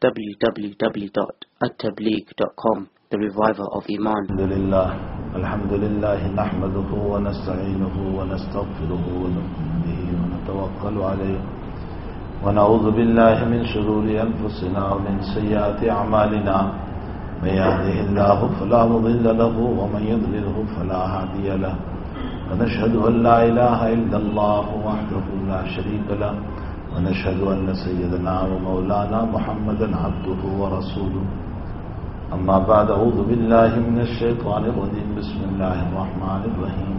www.attableek.com The Reviver of Iman. Alhamdulillah. الحمد لله الحمد لله نحمده ونستعينه ونستغفره ونؤمن به ونتوكل عليه ونعوذ بالله من شرور أنفسنا ومن سيئات أعمالنا من يهده الله فلا مضل له ومن يضلله فلا هادي له ونشهد أن لا إله إلا الله وحده لا شريك له ونشهد أن سيدنا ومولانا محمدا عبده ورسوله. أما بعد أعوذ بالله من الشيطان الرجيم. بسم الله الرحمن الرحيم.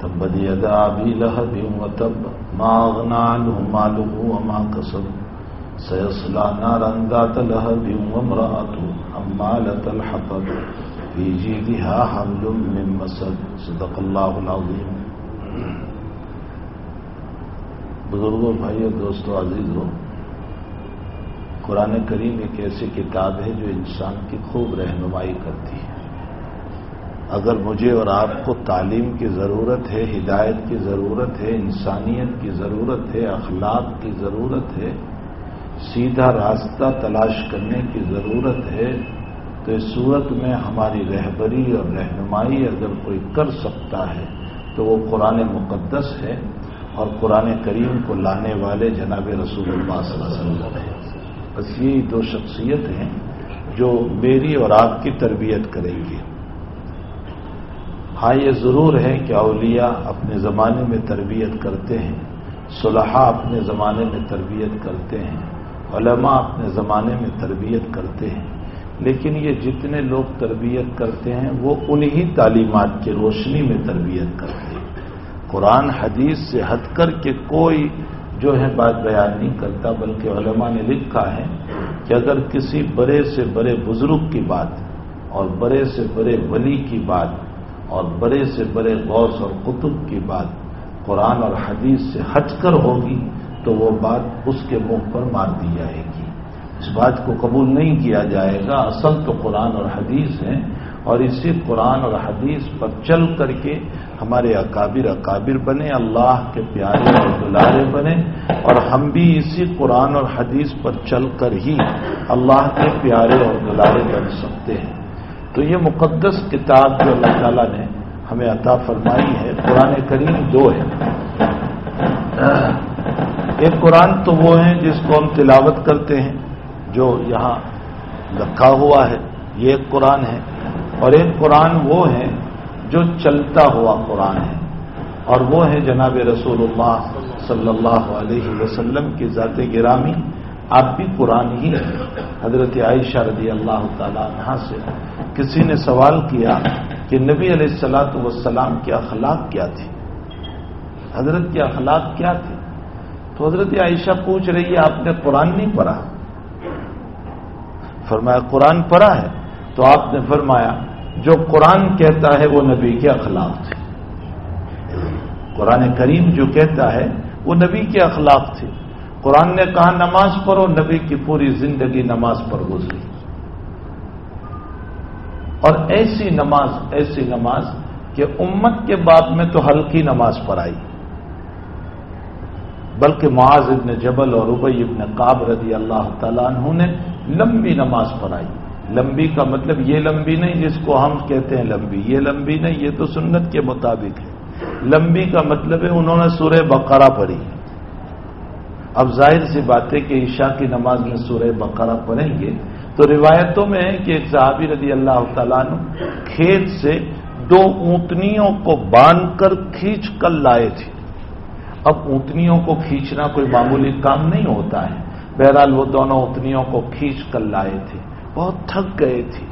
تبت يدا أبي لهب وتب ما أغنى عنه ماله وما كسب. سيصلى نارا ذات لهب وامرأته حمالة الحطب. في جيدها حبل من مسد. صدق الله العظيم. بزرگوں بھائیو دوستو عزیزو قرآن کریم ایک ایسی کتاب ہے جو انسان کی خوب رہنمائی کرتی ہے۔ اگر مجھے اور آپ کو تعلیم کی ضرورت ہے، ہدایت کی ضرورت ہے، انسانیت کی ضرورت ہے، اخلاق کی ضرورت ہے، سیدھا راستہ تلاش کرنے کی ضرورت ہے، تو اس صورت میں ہماری رہبری اور رہنمائی اگر کوئی کر سکتا ہے تو وہ قرآن مقدس ہے۔ اور قرآن کریم کو لانے والے جناب رسول اللہ صلی اللہ علیہ وسلم ہے بس یہی دو شخصیت ہیں جو میری اور آپ کی تربیت کریں گی ہاں یہ ضرور ہے کہ اولیاء اپنے زمانے میں تربیت کرتے ہیں، صلحاء اپنے زمانے میں تربیت کرتے ہیں، علماء اپنے زمانے میں تربیت کرتے ہیں۔ لیکن یہ جتنے لوگ تربیت کرتے ہیں، وہ انہی تعلیمات کی روشنی میں تربیت کرتے ہیں۔ قرآن حدیث سے ہٹ کر کے کوئی جو ہے بات بیان نہیں کرتا، بلکہ علماء نے لکھا ہے کہ اگر کسی بڑے سے بڑے بزرگ کی بات اور بڑے سے بڑے ولی کی بات اور بڑے سے بڑے غوث اور قطب کی بات قرآن اور حدیث سے ہٹ کر ہوگی، تو وہ بات اس کے منہ پر مار دی جائے گی۔ اس بات کو قبول نہیں کیا جائے گا۔ اصل تو قرآن اور حدیث ہے اور اسی قرآن اور حدیث پر چل کر کے ہمارے اکابر اکابر بنے، اللہ کے پیارے اور دلارے بنے، اور ہم بھی اسی قرآن اور حدیث پر چل کر ہی اللہ کے پیارے اور دلارے بن سکتے ہیں۔ تو یہ مقدس کتاب جو اللہ تعالیٰ نے ہمیں عطا فرمائی ہے، قرآن کریم دو ہے۔ ایک قرآن تو وہ ہے جس کو ہم تلاوت کرتے ہیں، جو یہاں رکھا ہوا ہے، یہ ایک قرآن ہے۔ اور ایک قرآن وہ ہے جو چلتا ہوا قرآن ہے اور وہ ہے جناب رسول اللہ صلی اللہ علیہ وسلم کی ذات گرامی آپ بھی قرآن ہی ہے حضرت عائشہ رضی اللہ تعالیٰ عنہ سے کسی نے سوال کیا کہ نبی علیہ السلاۃ وسلام کے اخلاق کیا تھی حضرت کے اخلاق کیا تھے؟ تو حضرت عائشہ پوچھ رہی ہے، آپ نے قرآن نہیں پڑھا؟ فرمایا، قرآن پڑھا ہے۔ تو آپ نے فرمایا جو قرآن کہتا ہے وہ نبی کے اخلاق تھے۔ قرآن کریم جو کہتا ہے وہ نبی کے اخلاق تھے۔ قرآن نے کہا نماز پڑھو، نبی کی پوری زندگی نماز پر گزری۔ اور ایسی نماز ایسی نماز کہ امت کے بعد میں تو ہلکی نماز پڑھائی بلکہ معاذ ابن جبل اور ابئی ابن قاب رضی اللہ تعالیٰ عنہ نے لمبی نماز پڑھائی لمبی کا مطلب یہ لمبی نہیں جس کو ہم کہتے ہیں لمبی، یہ لمبی نہیں، یہ تو سنت کے مطابق ہے۔ لمبی کا مطلب ہے انہوں نے سورہ بقرہ پڑھی۔ اب ظاہر سی بات ہے کہ عشاء کی نماز میں سورہ بقرہ پڑھیں گے۔ تو روایتوں میں ہے کہ ایک صحابی رضی اللہ تعالیٰ نے کھیت سے دو اونتنیوں کو باندھ کر کھینچ کر لائے تھے۔ اب اونتنیوں کو کھینچنا کوئی معمولی کام نہیں ہوتا ہے۔ بہرحال وہ دونوں اونتنیوں کو کھینچ کر لائے تھے۔ بہت تھک گئے تھے۔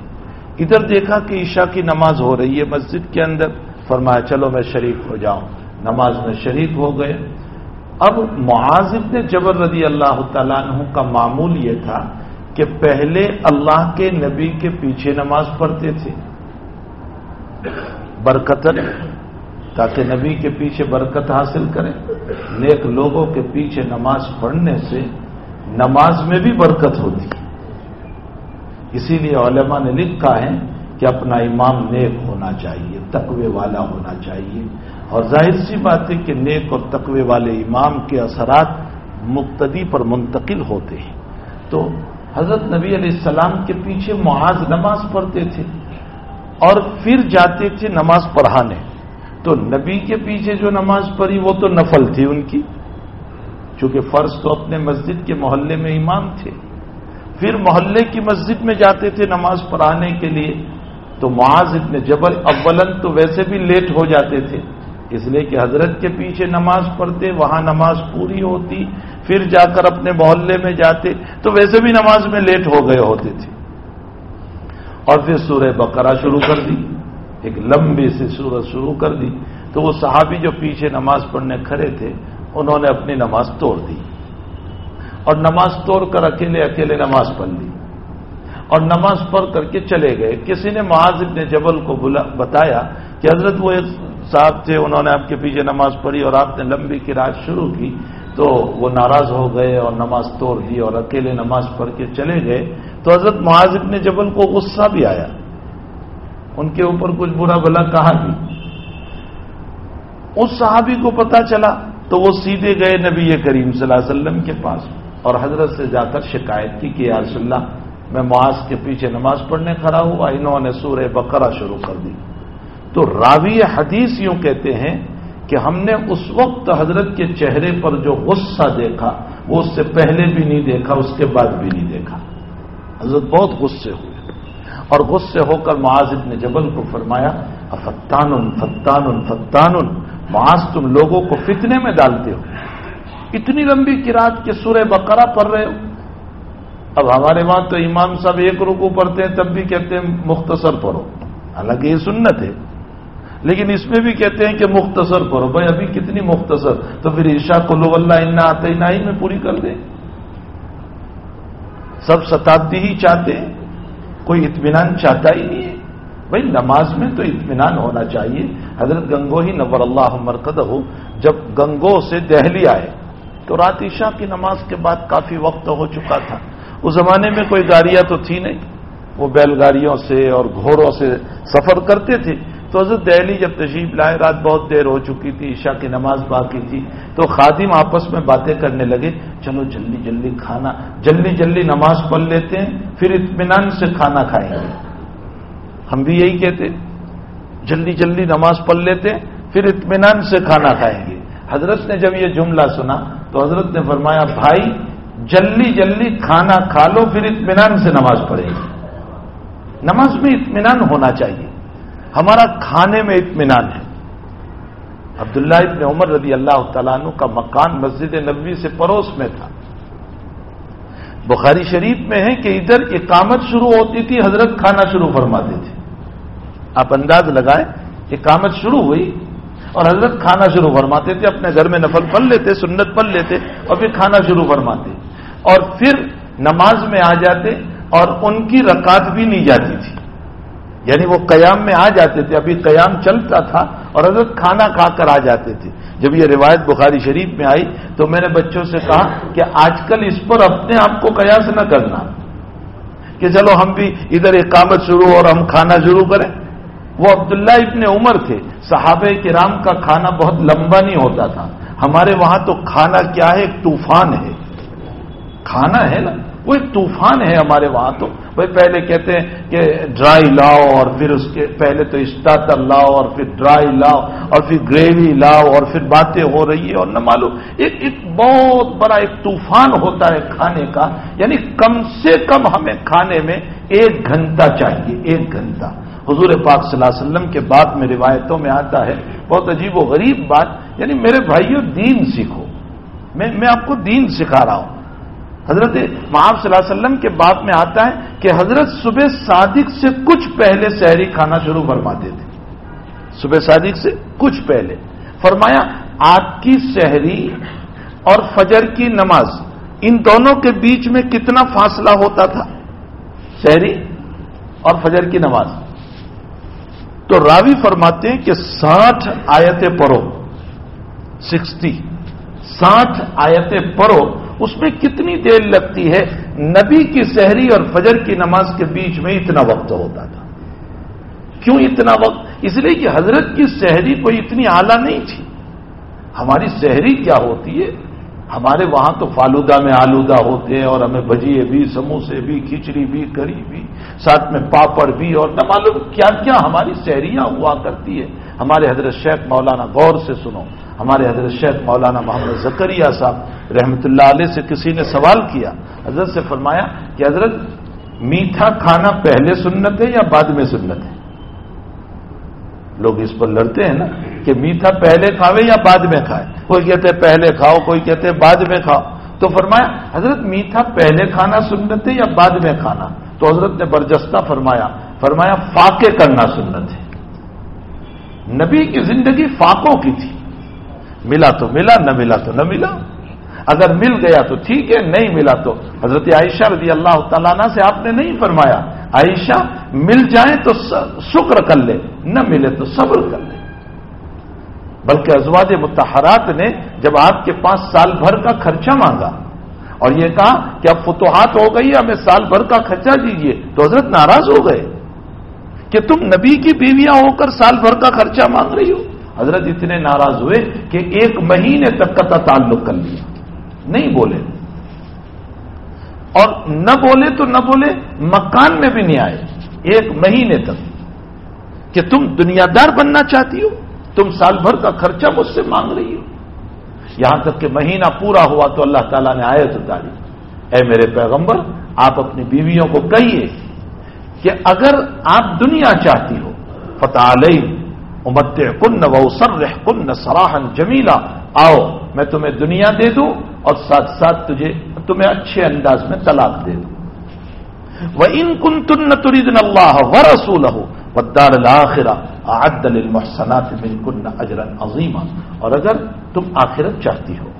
ادھر دیکھا کہ عشاء کی نماز ہو رہی ہے مسجد کے اندر۔ فرمایا، چلو میں شریک ہو جاؤں۔ نماز میں شریک ہو گئے۔ اب معاذب نے جبر رضی اللہ تعالیٰ عنہ کا معمول یہ تھا کہ پہلے اللہ کے نبی کے پیچھے نماز پڑھتے تھے۔ برکت، تاکہ نبی کے پیچھے برکت حاصل کریں۔ نیک لوگوں کے پیچھے نماز پڑھنے سے نماز میں بھی برکت ہوتی۔ ہے اسی لیے علماء نے لکھا ہے کہ اپنا امام نیک ہونا چاہیے، تقوی والا ہونا چاہیے۔ اور ظاہر سی بات ہے کہ نیک اور تقوی والے امام کے اثرات مقتدی پر منتقل ہوتے ہیں۔ تو حضرت نبی علیہ السلام کے پیچھے معاذ نماز پڑھتے تھے اور پھر جاتے تھے نماز پڑھانے۔ تو نبی کے پیچھے جو نماز پڑھی وہ تو نفل تھی ان کی، چونکہ فرض تو اپنے مسجد کے محلے میں امام تھے۔ پھر محلے کی مسجد میں جاتے تھے نماز پڑھانے کے لیے، تو معاذ ابن جبل اولن تو ویسے بھی لیٹ ہو جاتے تھے۔ اس لیے کہ حضرت کے پیچھے نماز پڑھتے، وہاں نماز پوری ہوتی، پھر جا کر اپنے محلے میں جاتے، تو ویسے بھی نماز میں لیٹ ہو گئے ہوتے تھے۔ اور پھر سورہ بقرہ شروع کر دی، ایک لمبی سی سورج شروع کر دی۔ تو وہ صحابی جو پیچھے نماز پڑھنے کھڑے تھے، انہوں نے اپنی نماز توڑ دی۔ اور نماز توڑ کر اکیلے اکیلے نماز پڑھ لی۔ اور نماز پڑھ کر کے چلے گئے۔ کسی نے معاذ ابن جبل کو بتایا کہ حضرت وہ ایک صاحب تھے، انہوں نے آپ کے پیچھے نماز پڑھی اور آپ نے لمبی کی رات شروع کی تو وہ ناراض ہو گئے اور نماز توڑ دی اور اکیلے نماز پڑھ کے چلے گئے۔ تو حضرت معاذ ابن جبل کو غصہ بھی آیا۔ ان کے اوپر کچھ برا بلا کہا بھی۔ اس صحابی کو پتا چلا تو وہ سیدھے گئے نبی کریم صلی اللہ علیہ وسلم کے پاس۔ اور حضرت سے جا کر شکایت کی کہ یا رسول اللہ، میں معاذ کے پیچھے نماز پڑھنے کھڑا ہوا، انہوں نے سورہ بقرہ شروع کر دی۔ تو راوی حدیث یوں کہتے ہیں کہ ہم نے اس وقت حضرت کے چہرے پر جو غصہ دیکھا، وہ اس سے پہلے بھی نہیں دیکھا، اس کے بعد بھی نہیں دیکھا۔ حضرت بہت غصے ہوئے۔ اور غصے ہو کر معاذ ابن جبل کو فرمایا فتان فتان فتان معاذ تم لوگوں کو فتنے میں ڈالتے ہو۔ اتنی لمبی کراط کے سورہ بقرہ پڑھ رہے ہو؟ اب ہمارے وہاں تو امام صاحب ایک رکو پڑھتے ہیں، تب بھی کہتے ہیں مختصر پڑھو۔ حالانکہ یہ سنت ہے۔ لیکن اس میں بھی کہتے ہیں کہ مختصر پڑھو۔ بھائی، ابھی کتنی مختصر؟ تو پھر عشا کو لو اللہ انا آتے ہی میں پوری کر دیں۔ سب شتابدی ہی چاہتے ہیں۔ کوئی اطمینان چاہتا ہی نہیں ہے۔ بھائی، نماز میں تو اطمینان ہونا چاہیے۔ حضرت گنگو ہی نور اللہ مرکز ہو جب گنگو سے دہلی آئے تو رات عشاء کی نماز کے بعد کافی وقت ہو چکا تھا۔ اس زمانے میں کوئی گاڑیاں تو تھی نہیں۔ وہ بیل گاڑیوں سے اور گھوڑوں سے سفر کرتے تھے۔ تو حضرت دہلی جب تشریف لائے، رات بہت دیر ہو چکی تھی، عشاء کی نماز باقی تھی۔ تو خادم آپس میں باتیں کرنے لگے، چلو جلدی جلدی کھانا، جلدی جلدی نماز پڑھ لیتے ہیں، پھر اطمینان سے کھانا کھائیں گے۔ ہم بھی یہی کہتے، جلدی جلدی نماز پڑھ لیتے پھر اطمینان سے کھانا کھائیں گے۔ حضرت نے جب یہ جملہ سنا تو حضرت نے فرمایا، بھائی، جلدی جلدی کھانا کھا لو، پھر اطمینان سے نماز پڑھے گی نماز میں اطمینان ہونا چاہیے۔ ہمارا کھانے میں اطمینان ہے۔ عبداللہ ابن عمر رضی اللہ تعالیٰ عنہ کا مکان مسجد نبوی سے پڑوس میں تھا۔ بخاری شریف میں ہے کہ ادھر اقامت شروع ہوتی تھی، حضرت کھانا شروع فرماتے تھے۔ آپ انداز لگائیں، اقامت شروع ہوئی۔ اور حضرت کھانا شروع فرماتے تھے، اپنے گھر میں نفل پڑھ لیتے، سنت پڑھ لیتے اور پھر کھانا شروع فرماتے۔ اور پھر نماز میں آ جاتے اور ان کی رکعت بھی نہیں جاتی تھی۔ یعنی وہ قیام میں آ جاتے تھے، ابھی قیام چلتا تھا اور حضرت کھانا کھا کر آ جاتے تھے۔ جب یہ روایت بخاری شریف میں آئی تو میں نے بچوں سے کہا کہ آج کل اس پر اپنے آپ کو قیاس نہ کرنا کہ چلو ہم بھی ادھر اقامت شروع اور ہم کھانا شروع کریں۔ وہ عبداللہ ابن عمر تھے۔ صحابہ کرام کا کھانا بہت لمبا نہیں ہوتا تھا۔ ہمارے وہاں تو کھانا کیا ہے؟ ایک طوفان ہے۔ کھانا ہے نا؟ وہ ایک طوفان ہے ہمارے وہاں تو۔ بھائی پہلے کہتے ہیں کہ ڈرائی لاؤ اور پھر اس کے پہلے تو اسٹارٹر لاؤ اور پھر ڈرائی لاؤ اور پھر گریوی لاؤ اور پھر باتیں ہو رہی ہے اور نہ معلوم، ایک ایک بہت بڑا ایک طوفان ہوتا ہے کھانے کا۔ یعنی کم سے کم ہمیں کھانے میں ایک گھنٹہ چاہیے، ایک گھنٹہ۔ حضور پاک صلی اللہ علیہ وسلم کے بعد میں روایتوں میں آتا ہے، بہت عجیب و غریب بات یعنی میرے بھائیوں دین سیکھو۔ میں میں آپ کو دین سکھا رہا ہوں۔ حضرت محاب صلی اللہ علیہ وسلم کے بعد میں آتا ہے کہ حضرت صبح صادق سے کچھ پہلے سحری کھانا شروع فرماتے تھے۔ صبح صادق سے کچھ پہلے۔ فرمایا، آپ کی سحری اور فجر کی نماز، ان دونوں کے بیچ میں کتنا فاصلہ ہوتا تھا؟ سحری اور فجر کی نماز۔ تو راوی فرماتے ہیں کہ ساٹھ آیتیں پڑھو، سکسٹی، ساٹھ آیتیں پڑھو، اس میں کتنی دیر لگتی ہے؟ نبی کی سحری اور فجر کی نماز کے بیچ میں اتنا وقت ہوتا تھا۔ کیوں اتنا وقت؟ اس لیے کہ حضرت کی سحری کوئی اتنی اعلیٰ نہیں تھی۔ ہماری سحری کیا ہوتی ہے؟ ہمارے وہاں تو فالودہ میں آلودہ ہوتے ہیں اور ہمیں بجیے بھی سموسے بھی، کھچڑی بھی، کری بھی، ساتھ میں پاپڑ بھی اور نہ معلوم کیا کیا ہماری سہریاں ہوا کرتی ہے ہمارے حضرت شیخ مولانا غور سے سنو۔ ہمارے حضرت شیخ مولانا محمد زکریہ صاحب رحمۃ اللہ علیہ سے کسی نے سوال کیا؟ حضرت سے فرمایا کہ حضرت میٹھا کھانا پہلے سنت ہے یا بعد میں سنت ہے؟ لوگ اس پر لڑتے ہیں نا کہ میٹھا پہلے کھاوے یا بعد میں کھائے؟ کوئی کہتے پہلے کھاؤ، کوئی کہتے بعد میں کھاؤ۔ تو فرمایا، حضرت میٹھا پہلے کھانا سنت ہے یا بعد میں کھانا؟ تو حضرت نے برجستہ فرمایا فرمایا فاقے کرنا سنت ہے۔ نبی کی زندگی فاقوں کی تھی۔ ملا تو ملا، نہ ملا تو نہ ملا۔ اگر مل گیا تو ٹھیک ہے، نہیں ملا تو۔ حضرت عائشہ رضی اللہ تعالیٰ سے آپ نے نہیں فرمایا۔ عائشہ مل جائے تو شکر کر لے، نہ ملے تو صبر کر لے۔ بلکہ ازواج متحرات نے جب آپ کے پاس سال بھر کا خرچہ مانگا اور یہ کہا کہ اب فتوحات ہو گئی، ہمیں سال بھر کا خرچہ دیجیے تو حضرت ناراض ہو گئے کہ تم نبی کی بیویاں ہو کر سال بھر کا خرچہ مانگ رہی ہو۔ حضرت اتنے ناراض ہوئے کہ ایک مہینے تک کا تعلق کر لیا۔ نہیں بولے۔ اور نہ بولے تو نہ بولے، مکان میں بھی نہیں آئے۔ ایک مہینے تک کہ تم دنیا دار بننا چاہتی ہو، تم سال بھر کا خرچہ مجھ سے مانگ رہی ہو۔ یہاں تک کہ مہینہ پورا ہوا تو اللہ تعالیٰ نے آیت اتاری۔ اے میرے پیغمبر، آپ اپنی بیویوں کو کہیے کہ اگر آپ دنیا چاہتی ہو فتح علیہ امت کن وسر کن سراہن جمیلا، آؤ، میں تمہیں دنیا دے دوں اور ساتھ ساتھ تجھے، تمہیں اچھے انداز میں طلاق دے دوں۔ وہ ان کن تن ترین اللہ و رسول ہو ودار الآخرہ عدل المحسنات من کن اجر عظیمہ اور اگر تم آخرت چاہتی ہو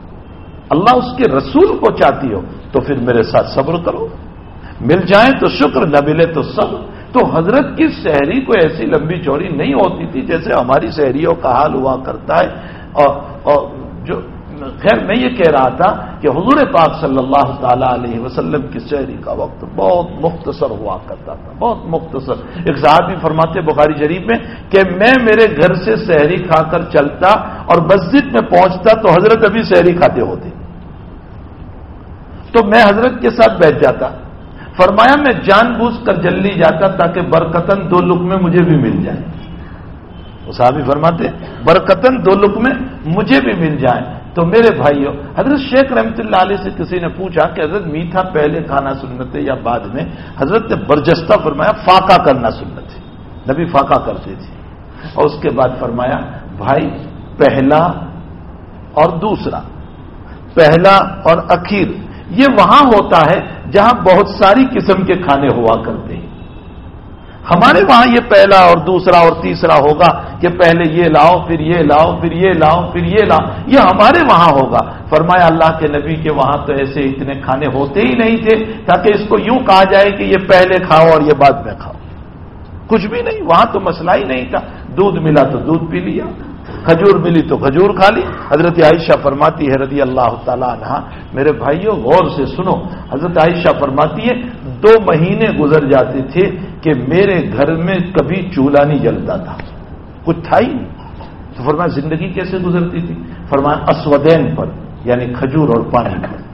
اللہ اس کے رسول کو چاہتی ہو تو پھر میرے ساتھ صبر کرو۔ مل جائیں تو شکر نہ ملے تو صبر۔ تو حضرت کی شہری کو ایسی لمبی چوری نہیں ہوتی تھی جیسے ہماری شہریوں کا حال ہوا کرتا ہے۔ اور, اور جو خیر میں یہ کہہ رہا تھا کہ حضور پاک صلی اللہ تعالی علیہ وسلم کی شہری کا وقت بہت مختصر ہوا کرتا تھا، بہت مختصر۔ ایک صاحب بھی فرماتے بخاری شریف میں کہ میں میرے گھر سے شہری کھا کر چلتا اور مسجد میں پہنچتا تو حضرت ابھی شہری کھاتے ہوتے۔ تو میں حضرت کے ساتھ بیٹھ جاتا۔ فرمایا میں جان بوجھ کر جلدی جاتا تاکہ برکتن دو لک میں مجھے بھی مل جائے۔ وہ صاحب فرماتے برکتن دو لک میں مجھے بھی مل جائے۔ تو میرے بھائیوں حضرت شیخ رحمت اللہ علیہ سے کسی نے پوچھا کہ حضرت میٹھا پہلے کھانا سنت ہے یا بعد میں؟ حضرت نے برجستہ فرمایا، فاقہ کرنا سنت ہے۔ نبی فاقہ کرتے تھے۔ اور اس کے بعد فرمایا، بھائی، پہلا اور دوسرا، پہلا اور اخیر، یہ وہاں ہوتا ہے جہاں بہت ساری قسم کے کھانے ہوا کرتے ہیں۔ ہمارے وہاں یہ پہلا اور دوسرا اور تیسرا ہوگا کہ پہلے یہ لاؤ، پھر یہ لاؤ، پھر یہ لاؤ، پھر یہ لاؤ، یہ ہمارے وہاں ہوگا۔ فرمایا اللہ کے نبی کے وہاں تو ایسے اتنے کھانے ہوتے ہی نہیں تھے، تاکہ اس کو یوں کہا جائے کہ یہ پہلے کھاؤ اور یہ بعد میں کھاؤ۔ کچھ بھی نہیں، وہاں تو مسئلہ ہی نہیں تھا۔ دودھ ملا تو دودھ پی لیا، کھجور ملی تو کھجور کھا لی۔ حضرت عائشہ فرماتی ہے رضی اللہ تعالیٰ عنہ، میرے بھائیوں غور سے سنو۔ حضرت عائشہ فرماتی ہے، دو مہینے گزر جاتے تھے کہ میرے گھر میں کبھی چولہا نہیں جلتا تھا۔ کچھ تھا ہی نہیں۔ تو فرمایا، زندگی کیسے گزرتی تھی؟ فرمایا، اسودین پر یعنی کھجور اور پانی پر۔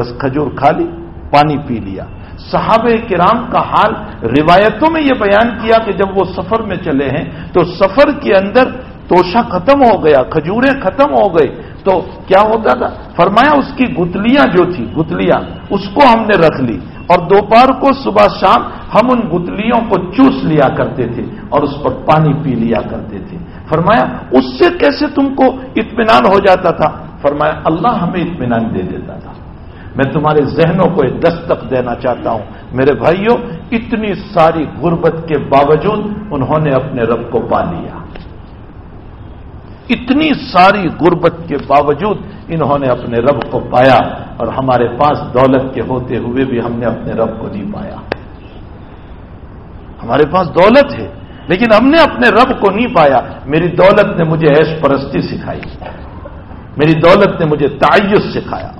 بس کھجور کھا لی، پانی پی لیا۔ صحابہ کرام کا حال، روایتوں میں یہ بیان کیا کہ جب وہ سفر میں چلے ہیں، تو سفر کے اندر توشا ختم ہو گیا، کھجوریں ختم ہو گئی تو کیا ہوتا تھا؟ فرمایا، اس کی گتلیاں جو تھی گتلیاں، اس کو ہم نے رکھ لی۔ اور دوپہر کو صبح شام ہم ان گتلیوں کو چوس لیا کرتے تھے اور اس پر پانی پی لیا کرتے تھے۔ فرمایا، اس سے کیسے تم کو اطمینان ہو جاتا تھا؟ فرمایا، اللہ ہمیں اطمینان دے دیتا تھا۔ میں تمہارے ذہنوں کو ایک دستک دینا چاہتا ہوں۔ میرے بھائیوں اتنی ساری غربت کے باوجود انہوں نے اپنے رب کو پا لیا۔ اتنی ساری غربت کے باوجود انہوں نے اپنے رب کو پایا اور ہمارے پاس دولت کے ہوتے ہوئے بھی ہم نے اپنے رب کو نہیں پایا۔ ہمارے پاس دولت ہے، لیکن ہم نے اپنے رب کو نہیں پایا۔ میری دولت نے مجھے ایش پرستی سکھائی۔ میری دولت نے مجھے تعیش سکھایا۔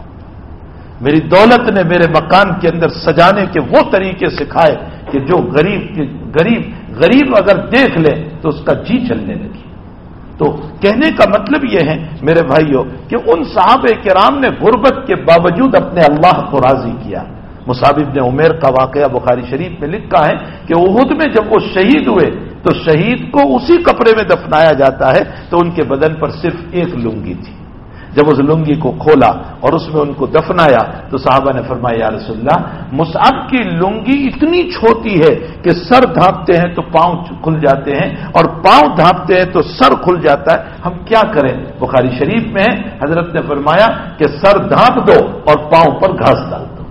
میری دولت نے میرے مکان کے اندر سجانے کے وہ طریقے سکھائے کہ جو غریب غریب غریب اگر دیکھ لے تو اس کا جی چلنے لگی تو کہنے کا مطلب یہ ہے میرے بھائیوں کہ ان صحابہ کرام نے غربت کے باوجود اپنے اللہ کو راضی کیا۔ مصابب نے عمیر کا واقعہ بخاری شریف میں لکھا ہے کہ عہد میں جب وہ شہید ہوئے تو شہید کو اسی کپڑے میں دفنایا جاتا ہے تو ان کے بدن پر صرف ایک لنگی تھی۔ جب اس لنگی کو کھولا اور اس میں ان کو دفنایا تو صحابہ نے فرمایا، یا رسول اللہ، مصعب کی لنگی اتنی چھوٹی ہے کہ سر دھانپتے ہیں تو پاؤں کھل جاتے ہیں اور پاؤں دھانپتے ہیں تو سر کھل جاتا ہے۔ ہم کیا کریں؟ بخاری شریف میں ہے حضرت نے فرمایا کہ سر دھانپ دو اور پاؤں پر گھاس ڈال دو۔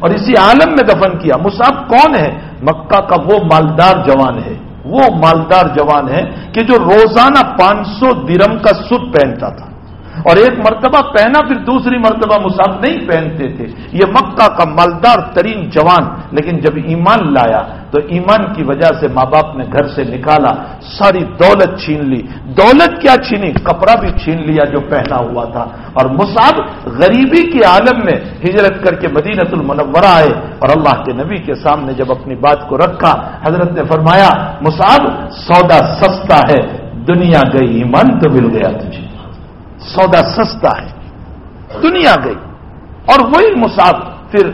اور اسی عالم میں دفن کیا۔ مصعب کون ہے؟ مکہ کا وہ مالدار جوان ہے۔ وہ مالدار جوان ہے کہ جو روزانہ پانچ سو درم کا سود پہنتا تھا۔ اور ایک مرتبہ پہنا، پھر دوسری مرتبہ مساف نہیں پہنتے تھے۔ یہ مکہ کا مالدار ترین جوان، لیکن جب ایمان لایا تو ایمان کی وجہ سے ماں باپ نے گھر سے نکالا، ساری دولت چھین لی۔ دولت کیا چھینی؟ کپڑا بھی چھین لیا جو پہنا ہوا تھا۔ اور مصعب غریبی کے عالم میں ہجرت کر کے مدینت المنورہ آئے اور اللہ کے نبی کے سامنے جب اپنی بات کو رکھا، حضرت نے فرمایا مصعب سودا سستا ہے، دنیا گئی ایمان تو مل گیا تجھے۔ سودا سستا ہے۔ دنیا گئی۔ اور وہی مساف پھر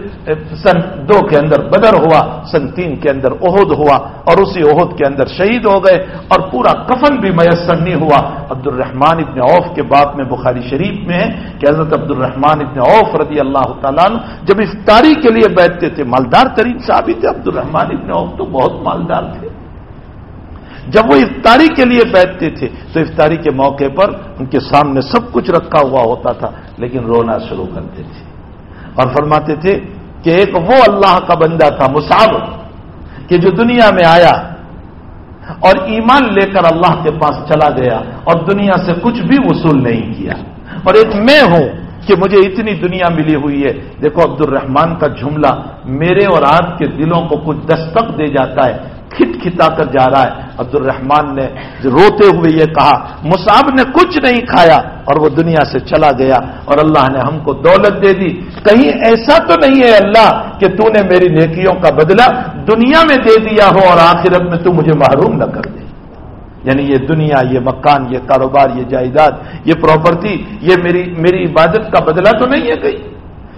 سن دو کے اندر بدر ہوا، سن تین کے اندر عہد ہوا اور اسی عہد کے اندر شہید ہو گئے اور پورا کفن بھی میسر نہیں ہوا۔ عبد الرحمان ابن عوف کے باپ میں بخاری شریف میں ہے کہ حضرت عبد الرحمان ابن عوف رضی اللہ تعالیٰ جب افطاری کے لیے بیٹھتے تھے، مالدار ترین صاحب تھے عبد الرحمان ابن عوف تو بہت مالدار تھے۔ جب وہ افطاری کے لیے بیٹھتے تھے تو افطاری کے موقع پر ان کے سامنے سب کچھ رکھا ہوا ہوتا تھا، لیکن رونا شروع کرتے تھے۔ اور فرماتے تھے کہ ایک وہ اللہ کا بندہ تھا مساو کہ جو دنیا میں آیا اور ایمان لے کر اللہ کے پاس چلا گیا اور دنیا سے کچھ بھی وصول نہیں کیا۔ اور ایک میں ہوں کہ مجھے اتنی دنیا ملی ہوئی ہے۔ دیکھو عبد الرحمان کا جملہ میرے اور آپ کے دلوں کو کچھ دستک دے جاتا ہے۔ کھٹ کھتا کر جا رہا ہے۔ عبد الرحمان نے روتے ہوئے یہ کہا، مصعب نے کچھ نہیں کھایا اور وہ دنیا سے چلا گیا اور اللہ نے ہم کو دولت دے دی۔ کہیں ایسا تو نہیں ہے اللہ کہ تو نے میری نیکیوں کا بدلہ دنیا میں دے دیا ہو اور آخرت میں تو مجھے محروم نہ کر دے۔ یعنی یہ دنیا، یہ مکان، یہ کاروبار، یہ جائیداد، یہ پراپرٹی، یہ میری میری عبادت کا بدلہ تو نہیں ہے کہیں۔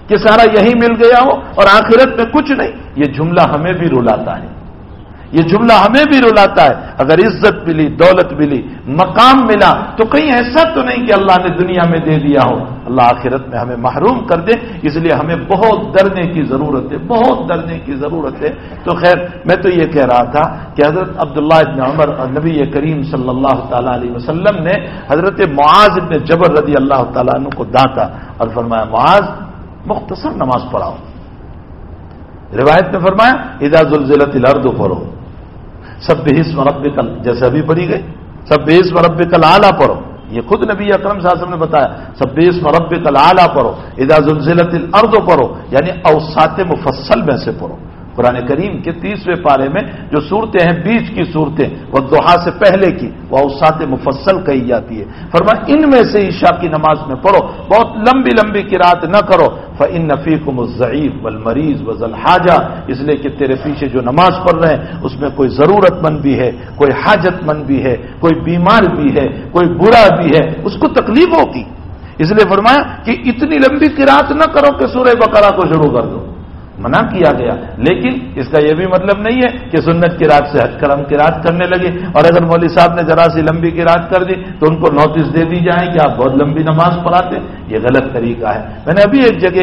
کہ سارا یہی مل گیا ہو اور آخرت میں کچھ نہیں۔ یہ جملہ ہمیں بھی رلاتا ہے۔ یہ جملہ ہمیں بھی رلاتا ہے۔ اگر عزت ملی، دولت ملی، مقام ملا، تو کہیں ایسا تو نہیں کہ اللہ نے دنیا میں دے دیا ہو۔ اللہ آخرت میں ہمیں محروم کر دے، اس لیے ہمیں بہت ڈرنے کی ضرورت ہے، بہت ڈرنے کی ضرورت ہے۔ تو خیر، میں تو یہ کہہ رہا تھا کہ حضرت عبداللہ ابن عمر اور نبی کریم صلی اللہ تعالی علیہ وسلم نے حضرت معاذ ابن جبر رضی اللہ تعالیٰ عنہ کو دانتا اور فرمایا، معاذ، مختصر نماز پڑھاؤ۔ روایت میں فرمایا ادا زلزلت الارض پڑھو سب بیس مرب کل جیسے ابھی پڑھی گئی سب بیس مرب کل آلہ پڑھو۔ یہ خود نبی اکرم صاحب نے بتایا سب بیس مرب کل آلہ پڑھو ادا زلزلت الارض پڑھو یعنی اوسات مفصل میں سے پڑھو۔ قرآن کریم کے تیسویں پارے میں جو صورتیں ہیں، بیچ کی صورتیں، وہ دوہا سے پہلے کی، وہ اوسات مفصل کہی جاتی ہے۔ فرما ان میں سے عشاء کی نماز میں پڑھو، بہت لمبی لمبی کی رات نہ کرو۔ ان نفیق ضعیف بل مریض وزل حاجہ اس لیے کہ تیرے پیچھے جو نماز پڑھ رہے ہیں، اس میں کوئی ضرورت مند بھی ہے، کوئی حاجت مند بھی ہے، کوئی بیمار بھی ہے، کوئی برا بھی ہے، اس کو تکلیف ہوگی۔ اس لیے فرمایا کہ اتنی لمبی کی رات نہ کرو کہ سورہ بقرہ کو شروع کر دو۔ منع کیا گیا۔ لیکن اس کا یہ بھی مطلب نہیں ہے کہ سنت کی رات سے ہٹ کر ہم کی رات کرنے لگے اور اگر مولوی صاحب نے ذرا سی لمبی کی رات کر دی تو ان کو نوٹس دے دی جائے کہ آپ بہت لمبی نماز پڑھاتے۔ یہ غلط طریقہ ہے۔ میں نے ابھی ایک جگہ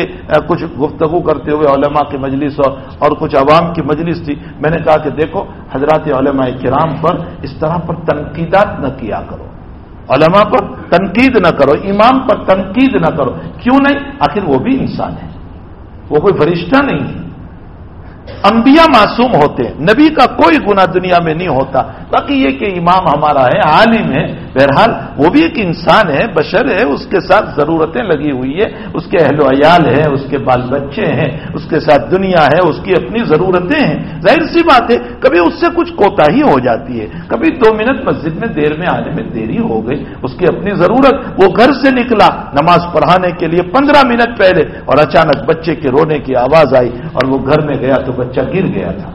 کچھ گفتگو کرتے ہوئے علماء کی مجلس اور کچھ عوام کی مجلس تھی۔ میں نے کہا کہ دیکھو، حضرات علماء کرام پر اس طرح پر تنقیدات نہ کیا کرو۔ علماء پر تنقید نہ کرو، امام پر تنقید نہ کرو۔ کیوں نہیں؟ آخر وہ بھی انسان ہے۔ وہ کوئی فرشتہ نہیں ہے انبیاء معصوم ہوتے ہیں۔ نبی کا کوئی گنا دنیا میں نہیں ہوتا۔ باقی یہ کہ امام ہمارا ہے، عالم ہے۔ بہرحال وہ بھی ایک انسان ہے، بشر ہے، اس کے ساتھ ضرورتیں لگی ہوئی ہے اس کے اہل و عیال ہے اس کے بال بچے ہیں، اس کے ساتھ دنیا ہے، اس کی اپنی ضرورتیں ہیں۔ ظاہر سی بات ہے، کبھی اس سے کچھ کوتا ہی ہو جاتی ہے۔ کبھی دو منٹ مسجد میں دیر میں آنے میں دیری ہو گئی، اس کی اپنی ضرورت۔ وہ گھر سے نکلا، نماز پڑھانے کے لیے پندرہ منٹ پہلے اور اچانک بچے کے رونے کی آواز آئی اور وہ گھر میں گیا تو بچہ گر گیا تھا۔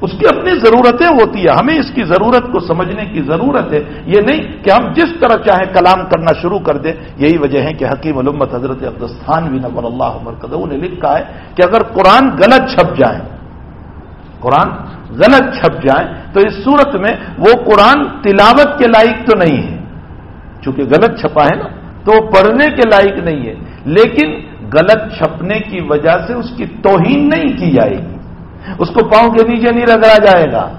اس کی اپنی ضرورتیں ہوتی ہے ہمیں اس کی ضرورت کو سمجھنے کی ضرورت ہے۔ یہ نہیں کہ ہم جس طرح چاہیں کلام کرنا شروع کر دیں۔ یہی وجہ ہے کہ حکیم علمت حضرت عبدستان بھی نبر اللہ مرکز نے لکھا ہے کہ اگر قرآن غلط چھپ جائیں قرآن غلط چھپ جائیں تو اس صورت میں وہ قرآن تلاوت کے لائق تو نہیں ہے۔ چونکہ غلط چھپا ہے نا، تو وہ پڑھنے کے لائق نہیں ہے۔ لیکن غلط چھپنے کی وجہ سے اس کی توہین نہیں کی جائے گی۔ اس کو پاؤں کے نیچے نہیں رگڑا جائے گا،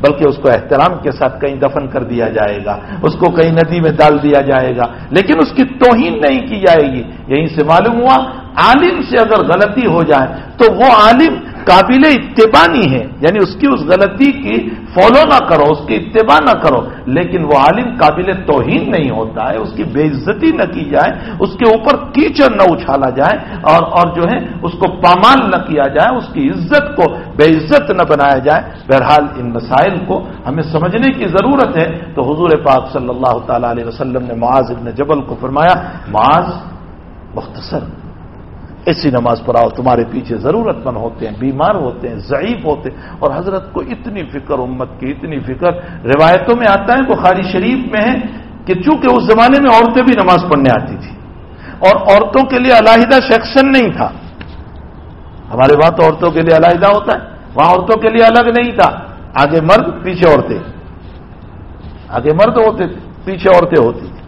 بلکہ اس کو احترام کے ساتھ کہیں دفن کر دیا جائے گا، اس کو کہیں ندی میں ڈال دیا جائے گا۔ لیکن اس کی توہین نہیں کی جائے گی۔ یہیں سے معلوم ہوا عالم سے اگر غلطی ہو جائے تو وہ عالم قابل اتباع نہیں ہے۔ یعنی اس کی اس غلطی کی فالو نہ کرو، اس کی اتباع نہ کرو۔ لیکن وہ عالم قابل توہین نہیں ہوتا ہے، اس کی بے عزتی نہ کی جائے، اس کے اوپر کیچڑ نہ اچھالا جائے اور اور جو ہے، اس کو پامال نہ کیا جائے، اس کی عزت کو بے عزت نہ بنایا جائے۔ بہرحال ان مسائل کو ہمیں سمجھنے کی ضرورت ہے۔ تو حضور پاک صلی اللہ تعالی علیہ وسلم نے معاذ ابن جبل کو فرمایا، معاذ مختصر۔ ایسی نماز پڑھاؤ تمہارے پیچھے ضرورت مند ہوتے ہیں، بیمار ہوتے ہیں، ضعیف ہوتے ہیں، اور حضرت کو اتنی فکر، امت کی اتنی فکر۔ روایتوں میں آتا ہے، بخاری شریف میں ہے کہ چونکہ اس زمانے میں عورتیں بھی نماز پڑھنے آتی تھی اور عورتوں کے لیے علاحدہ سیکشن نہیں تھا۔ ہمارے وہاں تو عورتوں کے لیے علاحدہ ہوتا ہے، وہاں عورتوں کے لیے الگ نہیں تھا۔ آگے مرد، پیچھے عورتیں۔ آگے مرد ہوتے تھے، پیچھے عورتیں ہوتی تھیں۔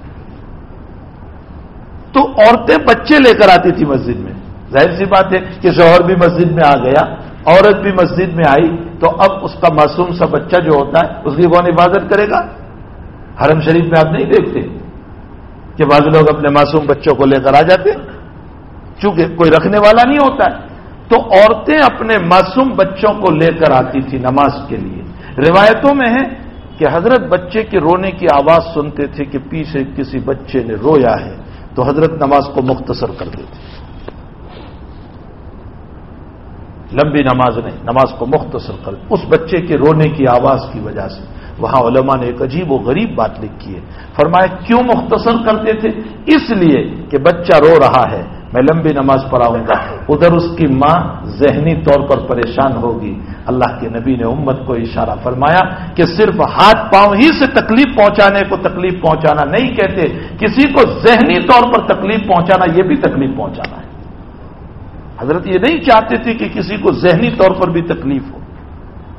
تو عورتیں بچے لے کر آتی تھی مسجد میں۔ ظاہر سی بات ہے کہ شوہر بھی مسجد میں آ گیا، عورت بھی مسجد میں آئی، تو اب اس کا معصوم سا بچہ جو ہوتا ہے، اس کی کون عبادت کرے گا؟ حرم شریف میں آپ نہیں دیکھتے کہ بعض لوگ اپنے معصوم بچوں کو لے کر آ جاتے چونکہ کوئی رکھنے والا نہیں ہوتا ہے۔ تو عورتیں اپنے معصوم بچوں کو لے کر آتی تھی نماز کے لیے۔ روایتوں میں ہے کہ حضرت بچے کے رونے کی آواز سنتے تھے کہ پیچھے کسی بچے نے رویا ہے، تو حضرت نماز کو مختصر کر دیتے۔ لمبی نماز نہیں، نماز کو مختصر کر، اس بچے کے رونے کی آواز کی وجہ سے۔ وہاں علماء نے ایک عجیب و غریب بات لکھی ہے۔ فرمایا، کیوں مختصر کرتے تھے؟ اس لیے کہ بچہ رو رہا ہے، میں لمبی نماز پڑھاؤں گا۔ ادھر اس کی ماں ذہنی طور پر پریشان ہوگی۔ اللہ کے نبی نے امت کو اشارہ فرمایا کہ صرف ہاتھ پاؤں ہی سے تکلیف پہنچانے کو تکلیف پہنچانا نہیں کہتے، کسی کو ذہنی طور پر تکلیف پہنچانا، یہ بھی تکلیف پہنچانا ہے۔ حضرت یہ نہیں چاہتے تھے کہ کسی کو ذہنی طور پر بھی تکلیف ہو۔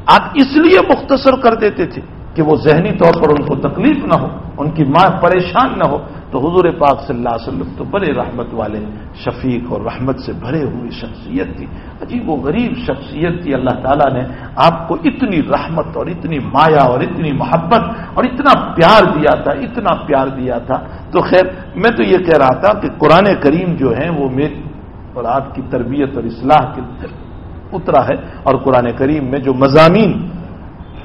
آپ اس لیے مختصر کر دیتے تھے کہ وہ ذہنی طور پر ان کو تکلیف نہ ہو، ان کی ماں پریشان نہ ہو۔ تو حضور پاک صلی اللہ علیہ وسلم تو بڑے رحمت والے، شفیق اور رحمت سے بھرے ہوئی شخصیت تھی۔ عجیب و غریب شخصیت تھی۔ اللہ تعالیٰ نے آپ کو اتنی رحمت اور اتنی مایا اور اتنی محبت اور اتنا پیار دیا تھا، اتنا پیار دیا تھا۔ تو خیر، میں تو یہ کہہ رہا تھا کہ قرآن کریم جو ہے وہ میری اور آپ کی تربیت اور اصلاح کے اترا ہے اور قرآن کریم میں جو مضامین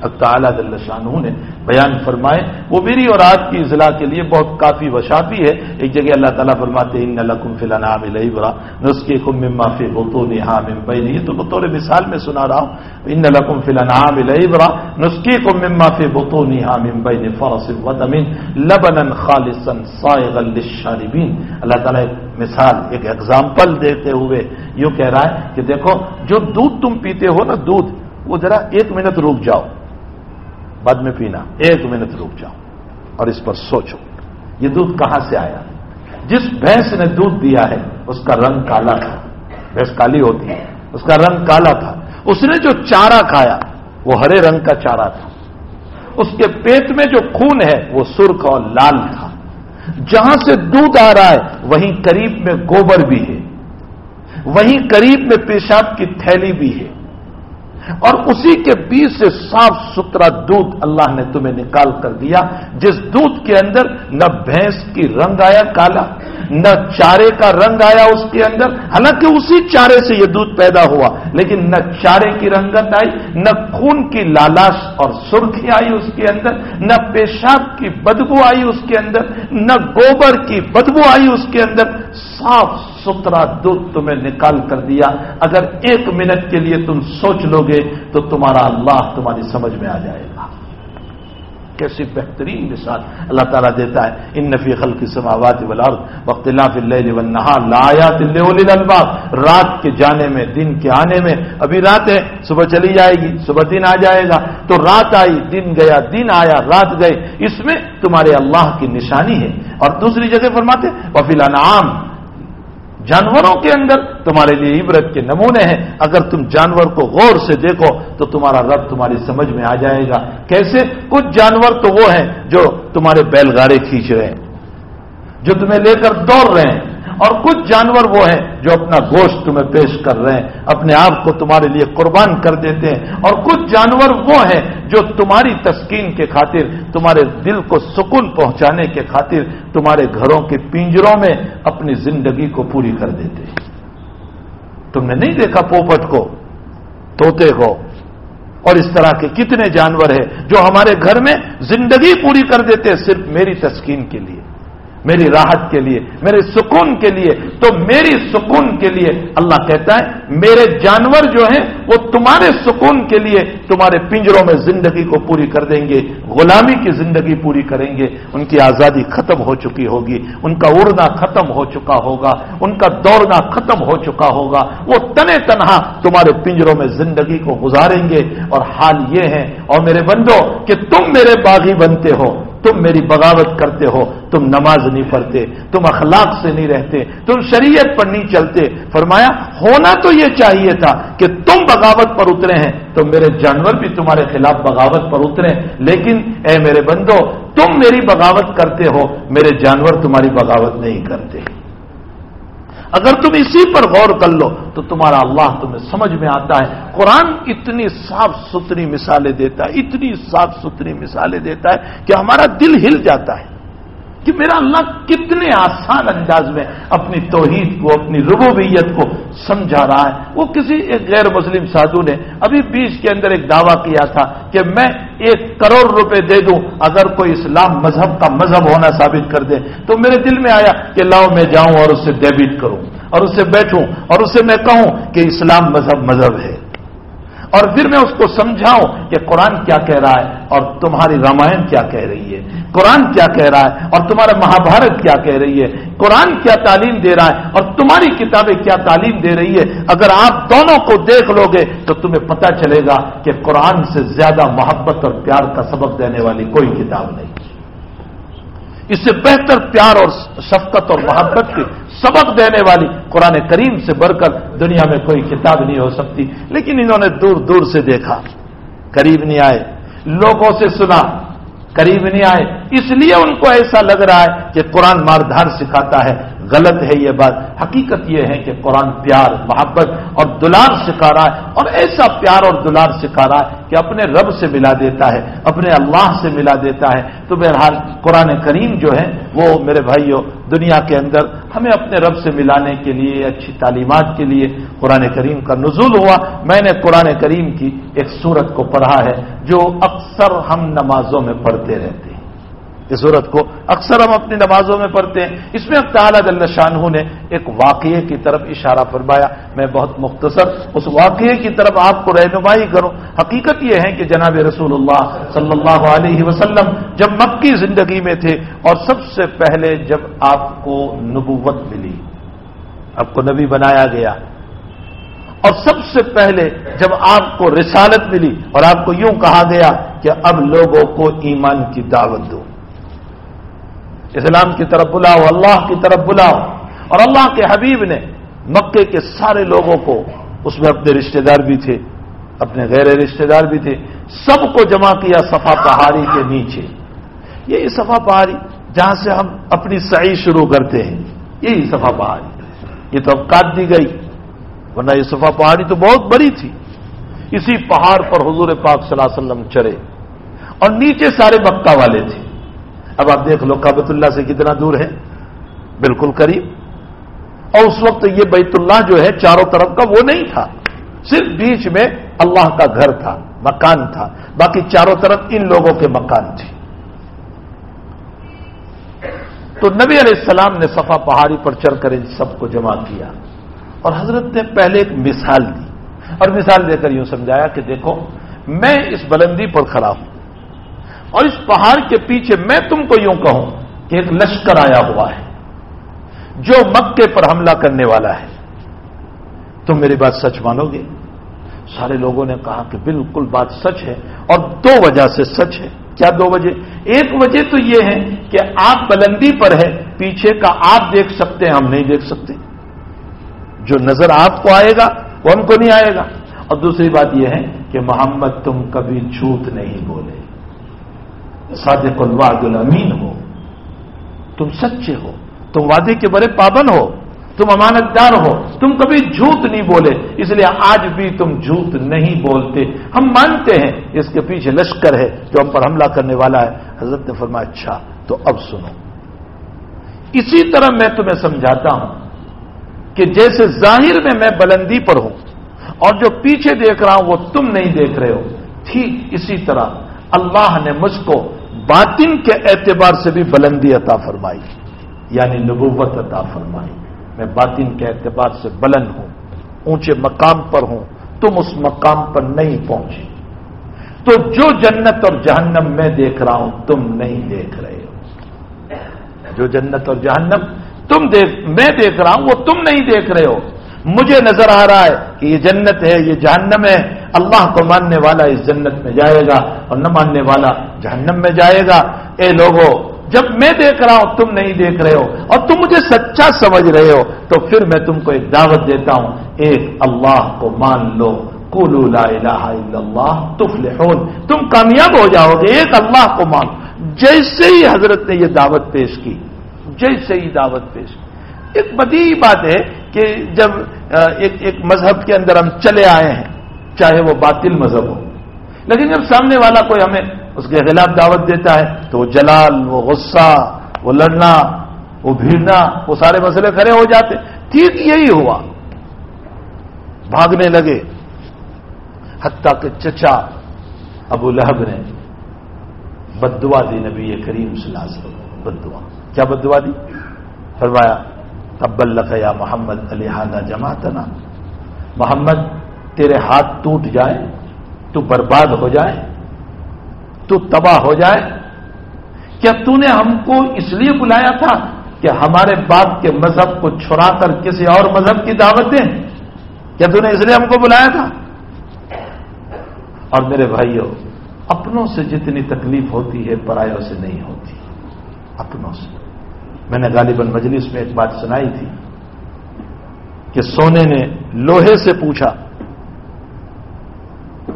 تعالیٰ شاہ نے بیان فرمائے۔ وہ میری اور آج کی اضلاع کے لیے بہت کافی وشافی ہے۔ ایک جگہ اللہ تعالیٰ فرماتے ان لکم فی الانعام فلانا برا نسخے کو ممافی بتو نہا ممبئی نہیں تو بطور مثال میں سنا رہا ہوں۔ ان لکم فی الانعام فلانا برا نسخے کو ممافی بتو نہا ممبئی نے فوسن لبن خالصن سائغل شاربین اللہ تعالیٰ مثال، ایک ایگزامپل دیتے ہوئے یوں کہہ رہا ہے کہ دیکھو، جو دودھ تم پیتے ہو نا دودھ، وہ ذرا ایک منٹ رک جاؤ۔ بعد میں پینا، ایک منٹ رک جاؤ اور اس پر سوچو، یہ دودھ کہاں سے آیا؟ جس بھینس نے دودھ دیا ہے، اس کا رنگ کالا تھا۔ بھینس کالی ہوتی ہے، اس کا رنگ کالا تھا۔ اس نے جو چارہ کھایا، وہ ہرے رنگ کا چارہ تھا۔ اس کے پیٹ میں جو خون ہے، وہ سرخ اور لال تھا۔ جہاں سے دودھ آ رہا ہے، وہیں قریب میں گوبر بھی ہے۔ وہیں قریب میں پیشاب کی تھیلی بھی ہے۔ اور اسی کے بیچ سے صاف ستھرا دودھ اللہ نے تمہیں نکال کر دیا۔ جس دودھ کے اندر نہ بھینس کی رنگ آیا کالا، نہ چارے کا رنگ آیا اس کے اندر۔ حالانکہ اسی چارے سے یہ دودھ پیدا ہوا، لیکن نہ چارے کی رنگت آئی، نہ خون کی لالاش اور سرخی آئی اس کے اندر، نہ پیشاب کی بدبو آئی اس کے اندر، نہ گوبر کی بدبو آئی اس کے اندر۔ صاف ستھرا دودھ تمہیں نکال کر دیا۔ اگر ایک منٹ کے لیے تم سوچ لو گے تو تمہارا اللہ تمہاری سمجھ میں آ جائے گا۔ کیسی بہترین مثال اللہ تعالیٰ دیتا ہے ان نفی خل کی سماوات وقت الباب رات کے جانے میں، دن کے آنے میں، ابھی رات ہے صبح چلی جائے گی، صبح دن آ جائے گا، تو رات آئی، دن گیا، دن آیا، رات گئے اس میں تمہارے اللہ کی نشانی ہے۔ اور دوسری جگہ فرماتے وفیلا نام جانوروں کے اندر تمہارے لیے عبرت کے نمونے ہیں۔ اگر تم جانور کو غور سے دیکھو تو تمہارا رب تمہاری سمجھ میں آ جائے گا۔ کیسے؟ کچھ جانور تو وہ ہیں جو تمہارے بیل گاڑے کھینچ رہے ہیں، جو تمہیں لے کر دوڑ رہے ہیں۔ اور کچھ جانور وہ ہیں جو اپنا گوشت تمہیں پیش کر رہے ہیں، اپنے آپ کو تمہارے لیے قربان کر دیتے ہیں۔ اور کچھ جانور وہ ہیں جو تمہاری تسکین کے خاطر، تمہارے دل کو سکون پہنچانے کے خاطر تمہارے گھروں کے پنجروں میں اپنی زندگی کو پوری کر دیتے ہیں۔ تم نے نہیں دیکھا پوپٹ کو توتے کو، اور اس طرح کے کتنے جانور ہیں جو ہمارے گھر میں زندگی پوری کر دیتے صرف میری تسکین کے لیے۔ میری راحت کے لیے، میرے سکون کے لیے۔ تو میری سکون کے لیے اللہ کہتا ہے، میرے جانور جو ہیں، وہ تمہارے سکون کے لیے تمہارے پنجروں میں زندگی کو پوری کر دیں گے، غلامی کی زندگی پوری کریں گے۔ ان کی آزادی ختم ہو چکی ہوگی، ان کا اڑنا ختم ہو چکا ہوگا، ان کا دوڑنا ختم ہو چکا ہوگا۔ وہ تنے تنہا تمہارے پنجروں میں زندگی کو گزاریں گے۔ اور حال یہ ہے، اور میرے بندو، کہ تم میرے باغی بنتے ہو۔ تم میری بغاوت کرتے ہو، تم نماز نہیں پڑھتے، تم اخلاق سے نہیں رہتے، تم شریعت پر نہیں چلتے۔ فرمایا، ہونا تو یہ چاہیے تھا کہ تم بغاوت پر اترے ہیں۔ تو میرے جانور بھی تمہارے خلاف بغاوت پر اترے لیکن اے میرے بندو، تم میری بغاوت کرتے ہو، میرے جانور تمہاری بغاوت نہیں کرتے۔ اگر تم اسی پر غور کر لو تو تمہارا اللہ تمہیں سمجھ میں آتا ہے۔ قرآن اتنی صاف ستھری مثالیں دیتا ہے، اتنی صاف ستھری مثالیں دیتا ہے کہ ہمارا دل ہل جاتا ہے۔ کہ میرا اللہ کتنے آسان انداز میں اپنی توحید کو، اپنی ربوبیت کو سمجھا رہا ہے۔ وہ کسی ایک غیر مسلم سادھو نے ابھی بیچ کے اندر ایک دعویٰ کیا تھا کہ میں ایک کروڑ روپے دے دوں، اگر کوئی اسلام مذہب کا مذہب ہونا ثابت کر دے۔ تو میرے دل میں آیا کہ لاؤ میں جاؤں اور اس سے ڈیبٹ کروں اور اس سے بیٹھوں اور اسے میں کہوں کہ اسلام مذہب مذہب ہے۔ اور پھر میں اس کو سمجھاؤں کہ قرآن کیا کہہ رہا ہے اور تمہاری رامائن کیا کہہ رہی ہے؟ قرآن کیا کہہ رہا ہے اور تمہارا مہابھارت کیا کہہ رہی ہے؟ قرآن کیا تعلیم دے رہا ہے اور تمہاری کتابیں کیا تعلیم دے رہی ہے؟ اگر آپ دونوں کو دیکھ لو گے تو تمہیں پتہ چلے گا کہ قرآن سے زیادہ محبت اور پیار کا سبق دینے والی کوئی کتاب نہیں۔ اس سے بہتر پیار اور شفقت اور محبت کے سبق دینے والی قرآن کریم سے بڑھ کر دنیا میں کوئی کتاب نہیں ہو سکتی۔ لیکن انہوں نے دور دور سے دیکھا، قریب نہیں آئے۔ لوگوں سے سنا، قریب نہیں آئے۔ اس لیے ان کو ایسا لگ رہا ہے کہ قرآن ماردھار سکھاتا ہے۔ غلط ہے یہ بات۔ حقیقت یہ ہے کہ قرآن پیار، محبت اور دلار سکھا رہا ہے۔ اور ایسا پیار اور دلار سکھا رہا ہے کہ اپنے رب سے ملا دیتا ہے، اپنے اللہ سے ملا دیتا ہے۔ تو بہرحال قرآن کریم جو ہے، وہ میرے بھائیوں دنیا کے اندر ہمیں اپنے رب سے ملانے کے لیے، اچھی تعلیمات کے لیے قرآن کریم کا نزول ہوا۔ میں نے قرآن کریم کی ایک صورت کو پڑھا ہے، جو اکثر ہم نمازوں میں پڑھتے رہتے ہیں۔ اس صورت کو اکثر ہم اپنی نمازوں میں پڑھتے ہیں۔ اس میں اب تعالیٰ اللہ شاہ نے ایک واقعے کی طرف اشارہ فرمایا۔ میں بہت مختصر اس واقعے کی طرف آپ کو رہنمائی کروں۔ حقیقت یہ ہے کہ جناب رسول اللہ صلی اللہ علیہ وسلم جب مکی زندگی میں تھے اور سب سے پہلے جب آپ کو نبوت ملی، آپ کو نبی بنایا گیا۔ اور سب سے پہلے جب آپ کو رسالت ملی اور آپ کو یوں کہا گیا کہ اب لوگوں کو ایمان کی دعوت دو۔ اسلام کی طرف بلاؤ، اللہ کی طرف بلاؤ۔ اور اللہ کے حبیب نے مکے کے سارے لوگوں کو اس میں اپنے رشتہ دار بھی تھے، اپنے غیر رشتہ دار بھی تھے۔ سب کو جمع کیا صفا پہاڑی کے نیچے۔ یہی صفا پہاڑی جہاں سے ہم اپنی سعی شروع کرتے ہیں۔ یہی صفا پہاڑی۔ یہ تو اب کاٹ دی گئی۔ ورنہ یہ صفا پہاڑی تو بہت بڑی تھی۔ اسی پہاڑ پر حضور پاک صلی اللہ علیہ وسلم چڑھے۔ اور نیچے سارے مکہ والے تھے۔ اب آپ دیکھ لو کابت اللہ سے کتنا دور ہے؟ بالکل قریب۔ اور اس وقت یہ بیت اللہ جو ہے، چاروں طرف کا وہ نہیں تھا۔ صرف بیچ میں اللہ کا گھر تھا، مکان تھا۔ باقی چاروں طرف ان لوگوں کے مکان تھے۔ تو نبی علیہ السلام نے صفا پہاڑی پر چڑھ کر ان سب کو جمع کیا۔ اور حضرت نے پہلے ایک مثال دی۔ اور مثال دے کر یوں سمجھایا کہ دیکھو، میں اس بلندی پر کھڑا ہوں۔ اور اس پہاڑ کے پیچھے میں تم کو یوں کہوں کہ ایک لشکر آیا ہوا ہے، جو مکے پر حملہ کرنے والا ہے۔ تم میری بات سچ مانو گے؟ سارے لوگوں نے کہا کہ بالکل بات سچ ہے اور دو وجہ سے سچ ہے۔ کیا دو وجہ؟ ایک وجہ تو یہ ہے کہ آپ بلندی پر ہے پیچھے کا آپ دیکھ سکتے ہیں، ہم نہیں دیکھ سکتے۔ جو نظر آپ کو آئے گا، وہ ہم کو نہیں آئے گا۔ اور دوسری بات یہ ہے کہ محمد تم کبھی جھوٹ نہیں بولے۔ صادق الوعد الامین ہو۔ تم سچے ہو۔ تم وعدے کے بڑے پابند ہو۔ تم امانت دار ہو۔ تم کبھی جھوٹ نہیں بولے۔ اس لیے آج بھی تم جھوٹ نہیں بولتے۔ ہم مانتے ہیں۔ اس کے پیچھے لشکر ہے جو ہم پر حملہ کرنے والا ہے۔ حضرت نے فرمایا اچھا تو اب سنو۔ اسی طرح میں تمہیں سمجھاتا ہوں کہ جیسے ظاہر میں میں بلندی پر ہوں اور جو پیچھے دیکھ رہا ہوں، وہ تم نہیں دیکھ رہے ہو۔ ٹھیک اسی طرح اللہ نے مجھ کو باطن کے اعتبار سے بھی بلندی عطا فرمائی یعنی نبوت عطا فرمائی۔ میں باطن کے اعتبار سے بلند ہوں، اونچے مقام پر ہوں، تم اس مقام پر نہیں پہنچے۔ تو جو جنت اور جہنم میں دیکھ رہا ہوں، تم نہیں دیکھ رہے ہو۔ جو جنت اور جہنم تم دیکھ میں دیکھ رہا ہوں، وہ تم نہیں دیکھ رہے ہو۔ مجھے نظر آ رہا ہے کہ یہ جنت ہے، یہ جہنم ہے۔ اللہ کو ماننے والا اس جنت میں جائے گا اور نہ ماننے والا جہنم میں جائے گا۔ اے لوگوں جب میں دیکھ رہا ہوں، تم نہیں دیکھ رہے ہو اور تم مجھے سچا سمجھ رہے ہو، تو پھر میں تم کو ایک دعوت دیتا ہوں۔ ایک اللہ کو مان لو۔ کولو لا الہ الا اللہ تفلحون۔ تم کامیاب ہو جاؤ گے، ایک اللہ کو مان۔ جیسے ہی حضرت نے یہ دعوت پیش کی، جیسے ہی دعوت پیش کی۔ ایک بدی بات ہے کہ جب ایک ایک مذہب کے اندر ہم چلے آئے ہیں، چاہے وہ باطل مذہب ہو۔ لیکن جب سامنے والا کوئی ہمیں اس کے خلاف دعوت دیتا ہے، تو وہ جلال، وہ غصہ، وہ لڑنا، وہ بھیڑنا، وہ سارے مسئلے کھڑے ہو جاتے۔ ٹھیک یہی ہوا۔ بھاگنے لگے۔ حتیٰ کہ چچا ابو لہب نے بدوا دی نبی کریم صلی اللہ علیہ وسلم بدوا کیا بدوا دی؟ فرمایا اب یا محمد علی جماعتنا۔ محمد، تیرے ہاتھ ٹوٹ جائے، تو برباد ہو جائے، تو تباہ ہو جائے۔ کیا تو نے ہم کو اس لیے بلایا تھا کہ ہمارے باپ کے مذہب کو چھڑا کر کسی اور مذہب کی دعوت دیں؟ کیا تو نے اس لیے ہم کو بلایا تھا؟ اور میرے بھائیوں اپنوں سے جتنی تکلیف ہوتی ہے، پرایوں سے نہیں ہوتی۔ اپنوں سے۔ میں نے غالباً مجلس میں ایک بات سنائی تھی کہ سونے نے لوہے سے پوچھا،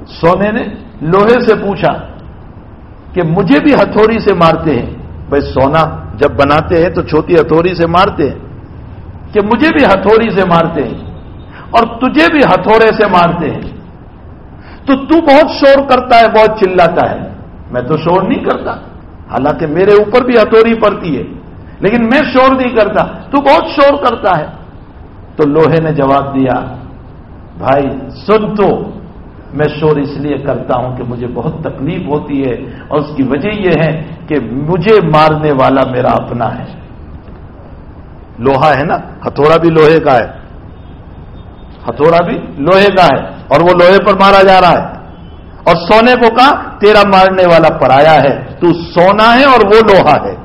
سونے نے لوہے سے پوچھا کہ مجھے بھی ہتھوڑی سے مارتے ہیں؟ بھائی سونا جب بناتے ہیں تو چھوٹی ہتھوڑی سے مارتے ہیں۔ کہ مجھے بھی ہتھوڑی سے مارتے ہیں اور تجھے بھی ہتھوڑے سے مارتے ہیں۔ تو تو بہت شور کرتا ہے، بہت چلاتا ہے۔ میں تو شور نہیں کرتا، حالانکہ میرے اوپر بھی ہتھوڑی پڑتی ہے۔ لیکن میں شور نہیں کرتا، تو بہت شور کرتا ہے۔ تو لوہے نے جواب دیا، بھائی سن تو، میں شور اس لیے کرتا ہوں کہ مجھے بہت تکلیف ہوتی ہے اور اس کی وجہ یہ ہے کہ مجھے مارنے والا میرا اپنا ہے۔ لوہا ہے نا، ہتھوڑا بھی لوہے کا ہے۔ ہتھوڑا بھی لوہے کا ہے، اور وہ لوہے پر مارا جا رہا ہے۔ اور سونے کو کہا تیرا مارنے والا پرایا ہے۔ تو سونا ہے اور وہ لوہا ہے۔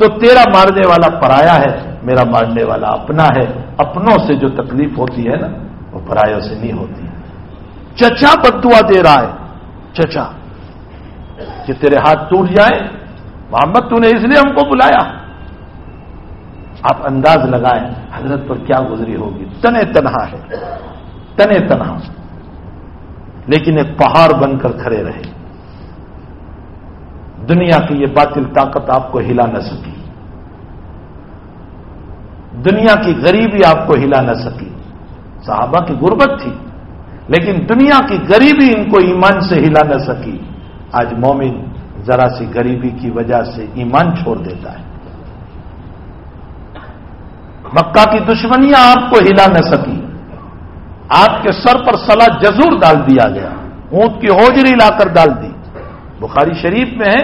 تو تیرا مارنے والا پرایا ہے، میرا مارنے والا اپنا ہے۔ اپنوں سے جو تکلیف ہوتی ہے نا، وہ پرایوں سے نہیں ہوتی۔ چچا بدوا دے رہا ہے۔ چچا، کہ تیرے ہاتھ ٹوٹ جائے۔ محمد، تو نے اس لیے ہم کو بلایا۔ آپ انداز لگائیں، حضرت پر کیا گزری ہوگی؟ تنے تنہا ہے۔ تنے تنہا۔ لیکن ایک پہاڑ بن کر کھڑے رہے۔ دنیا کی یہ باطل طاقت آپ کو ہلا نہ سکی۔ دنیا کی غریبی آپ کو ہلا نہ سکی۔ صحابہ کی غربت تھی، لیکن دنیا کی غریبی ان کو ایمان سے ہلا نہ سکی۔ آج مومن ذرا سی غریبی کی وجہ سے ایمان چھوڑ دیتا ہے۔ مکہ کی دشمنیاں آپ کو ہلا نہ سکی۔ آپ کے سر پر سلا جزور ڈال دیا گیا، اونٹ کی ہوجری لا کر ڈال دی۔ بخاری شریف میں ہے،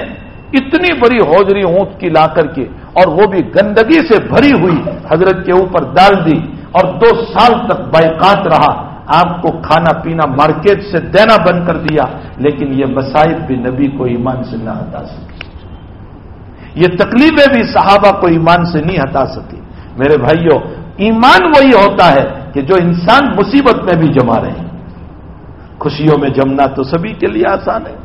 اتنی بڑی ہوجری اونٹ کی لا کر کے، اور وہ بھی گندگی سے بھری ہوئی، حضرت کے اوپر ڈال دی، اور دو سال تک بائکات رہا۔ آپ کو کھانا پینا مارکیٹ سے دینا بند کر دیا، لیکن یہ مسائب بھی نبی کو ایمان سے نہ ہٹا سکی یہ تکلیفیں بھی صحابہ کو ایمان سے نہیں ہٹا سکی میرے بھائیوں ایمان وہی ہوتا ہے کہ جو انسان مصیبت میں بھی جما رہے۔ ہیں خوشیوں میں جمنا تو سبھی کے لیے آسان ہے۔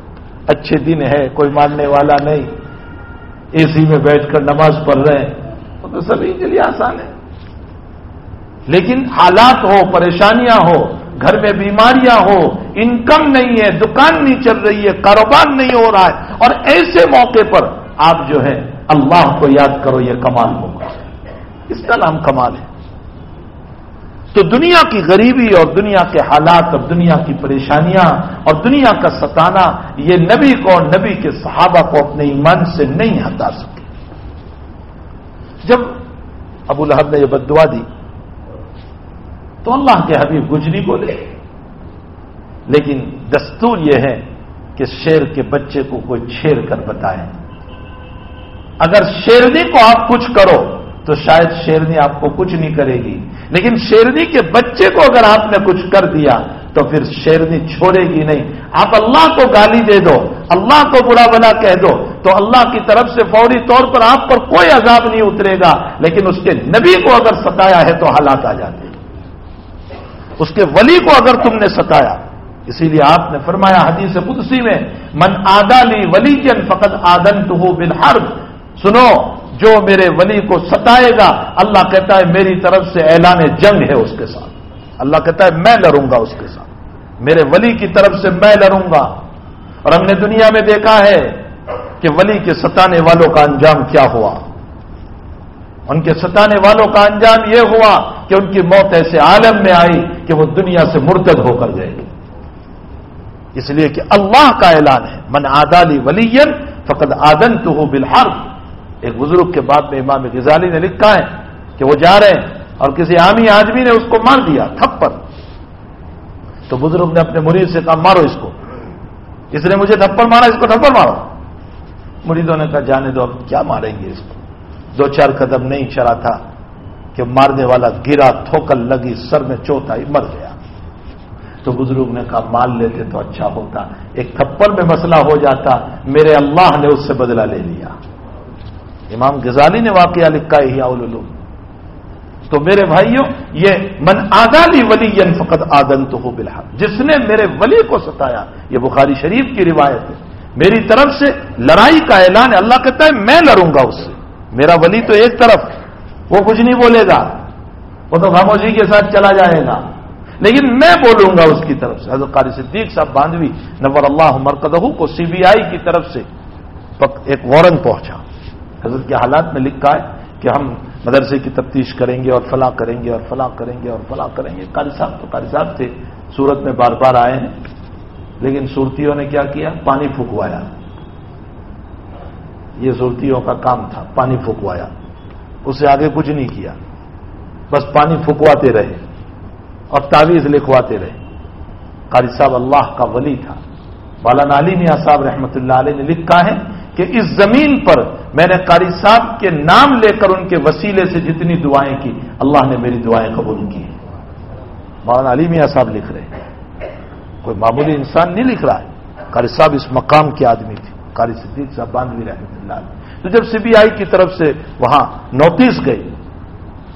اچھے دن ہے، کوئی ماننے والا نہیں۔ اے سی میں بیٹھ کر نماز پڑھ رہے ہیں تو سبھی کے لیے آسان ہے۔ لیکن حالات ہو، پریشانیاں ہو، گھر میں بیماریاں ہو انکم نہیں ہے، دکان نہیں چل رہی ہے، کاروبار نہیں ہو رہا ہے۔ اور ایسے موقع پر آپ جو ہے اللہ کو یاد کرو، یہ کمال ہوگا۔ اس کا نام کمال ہے۔ تو دنیا کی غریبی اور دنیا کے حالات اور دنیا کی پریشانیاں اور دنیا کا ستانا یہ نبی کو اور نبی کے صحابہ کو اپنے ایمان سے نہیں ہٹا سکے۔ جب ابو لہب نے یہ بد دعا دی تو اللہ کے حبیب گجری بولے۔ لیکن دستور یہ ہے کہ شیر کے بچے کو کوئی چھیر کر بتائے۔ اگر شیرنی کو آپ کچھ کرو تو شاید شیرنی آپ کو کچھ نہیں کرے گی۔ لیکن شیرنی کے بچے کو اگر آپ نے کچھ کر دیا، تو پھر شیرنی چھوڑے گی نہیں۔ آپ اللہ کو گالی دے دو، اللہ کو برا بلا کہہ دو، تو اللہ کی طرف سے فوری طور پر آپ پر کوئی عذاب نہیں اترے گا۔ لیکن اس کے نبی کو اگر ستایا ہے تو حالات آ جاتے۔ اس کے ولی کو اگر تم نے ستایا، اسی لیے آپ نے فرمایا حدیث قدسی میں، من آدالی ولی جن فقط آدن تو ہو سنو جو میرے ولی کو ستائے گا، اللہ کہتا ہے میری طرف سے اعلان جنگ ہے اس کے ساتھ۔ اللہ کہتا ہے میں لڑوں گا اس کے ساتھ۔ میرے ولی کی طرف سے میں لڑوں گا۔ اور ہم نے دنیا میں دیکھا ہے کہ ولی کے ستانے والوں کا انجام کیا ہوا۔ ان کے ستانے والوں کا انجام یہ ہوا کہ ان کی موت ایسے عالم میں آئی کہ وہ دنیا سے مرتد ہو کر گئے اس لیے کہ اللہ کا اعلان ہے، من آدالی ولی فقط آدن تو ہو بالحرف ایک بزرگ کے بعد میں امام غزالی نے لکھا ہے کہ وہ جا رہے ہیں اور کسی عامی آدمی نے اس کو مار دیا، تھپڑ۔ تو بزرگ نے اپنے مرید سے کہا، مارو اس کو۔ اس نے مجھے تھپڑ مارا، اس کو تھپڑ مارو۔ مریدوں نے کہا، جانے دو، اب کیا ماریں گے اس کو؟ دو چار قدم نہیں چلا تھا کہ مارنے والا گرا، تھوکل لگی، سر میں چوتھ آئی، مر گیا۔ تو بزرگ نے کہا مار لیتے تو اچھا ہوتا، ایک تھپڑ میں مسئلہ ہو جاتا، میرے اللہ نے اس سے بدلہ لے لیا۔ امام غزالی نے واقعہ لکھا ہی اولو تو میرے بھائیوں، یہ من آدالی ولی فقط آدن تو ہو بلحال جس نے میرے ولی کو ستایا، یہ بخاری شریف کی روایت ہے۔ میری طرف سے لڑائی کا اعلان ہے اللہ کہتا ہے، میں لڑوں گا اس سے۔ میرا ولی تو ایک طرف، وہ کچھ نہیں بولے گا۔ وہ تو خاموشی کے ساتھ چلا جائے گا۔ لیکن میں بولوں گا اس کی طرف سے۔ حضرت قاری صدیق صاحب باندھوی نور اللہ مرکدہ کو سی بی آئی کی طرف سے ایک وارنٹ پہنچا۔ حضرت کے حالات میں لکھا ہے کہ ہم مدرسے کی تفتیش کریں گے اور فلاں کریں گے اور فلاں کریں گے اور فلاں کریں گے۔ قاری صاحب تو قاری صاحب تھے، سورت میں بار بار آئے ہیں، لیکن صورتیوں نے کیا کیا؟ پانی پھکوایا یہ صورتیوں کا کام تھا، پانی پھکوایا اس سے آگے کچھ نہیں کیا۔ بس پانی پھکواتے رہے اور تعویذ لکھواتے رہے۔ قاری صاحب اللہ کا ولی تھا۔ بالا علی میاں صاحب رحمۃ اللہ علیہ نے لکھا ہے کہ اس زمین پر میں نے قاری صاحب کے نام لے کر ان کے وسیلے سے جتنی دعائیں کی، اللہ نے میری دعائیں قبول کی مولانا علی میاں صاحب لکھ رہے ہیں۔ کوئی معمولی انسان نہیں لکھ رہا ہے۔ قاری صاحب اس مقام کے آدمی تھے۔ قاری صدیق صاحب باندھوی رحمۃ اللہ تو جب سی بی آئی کی طرف سے وہاں نوٹس گئی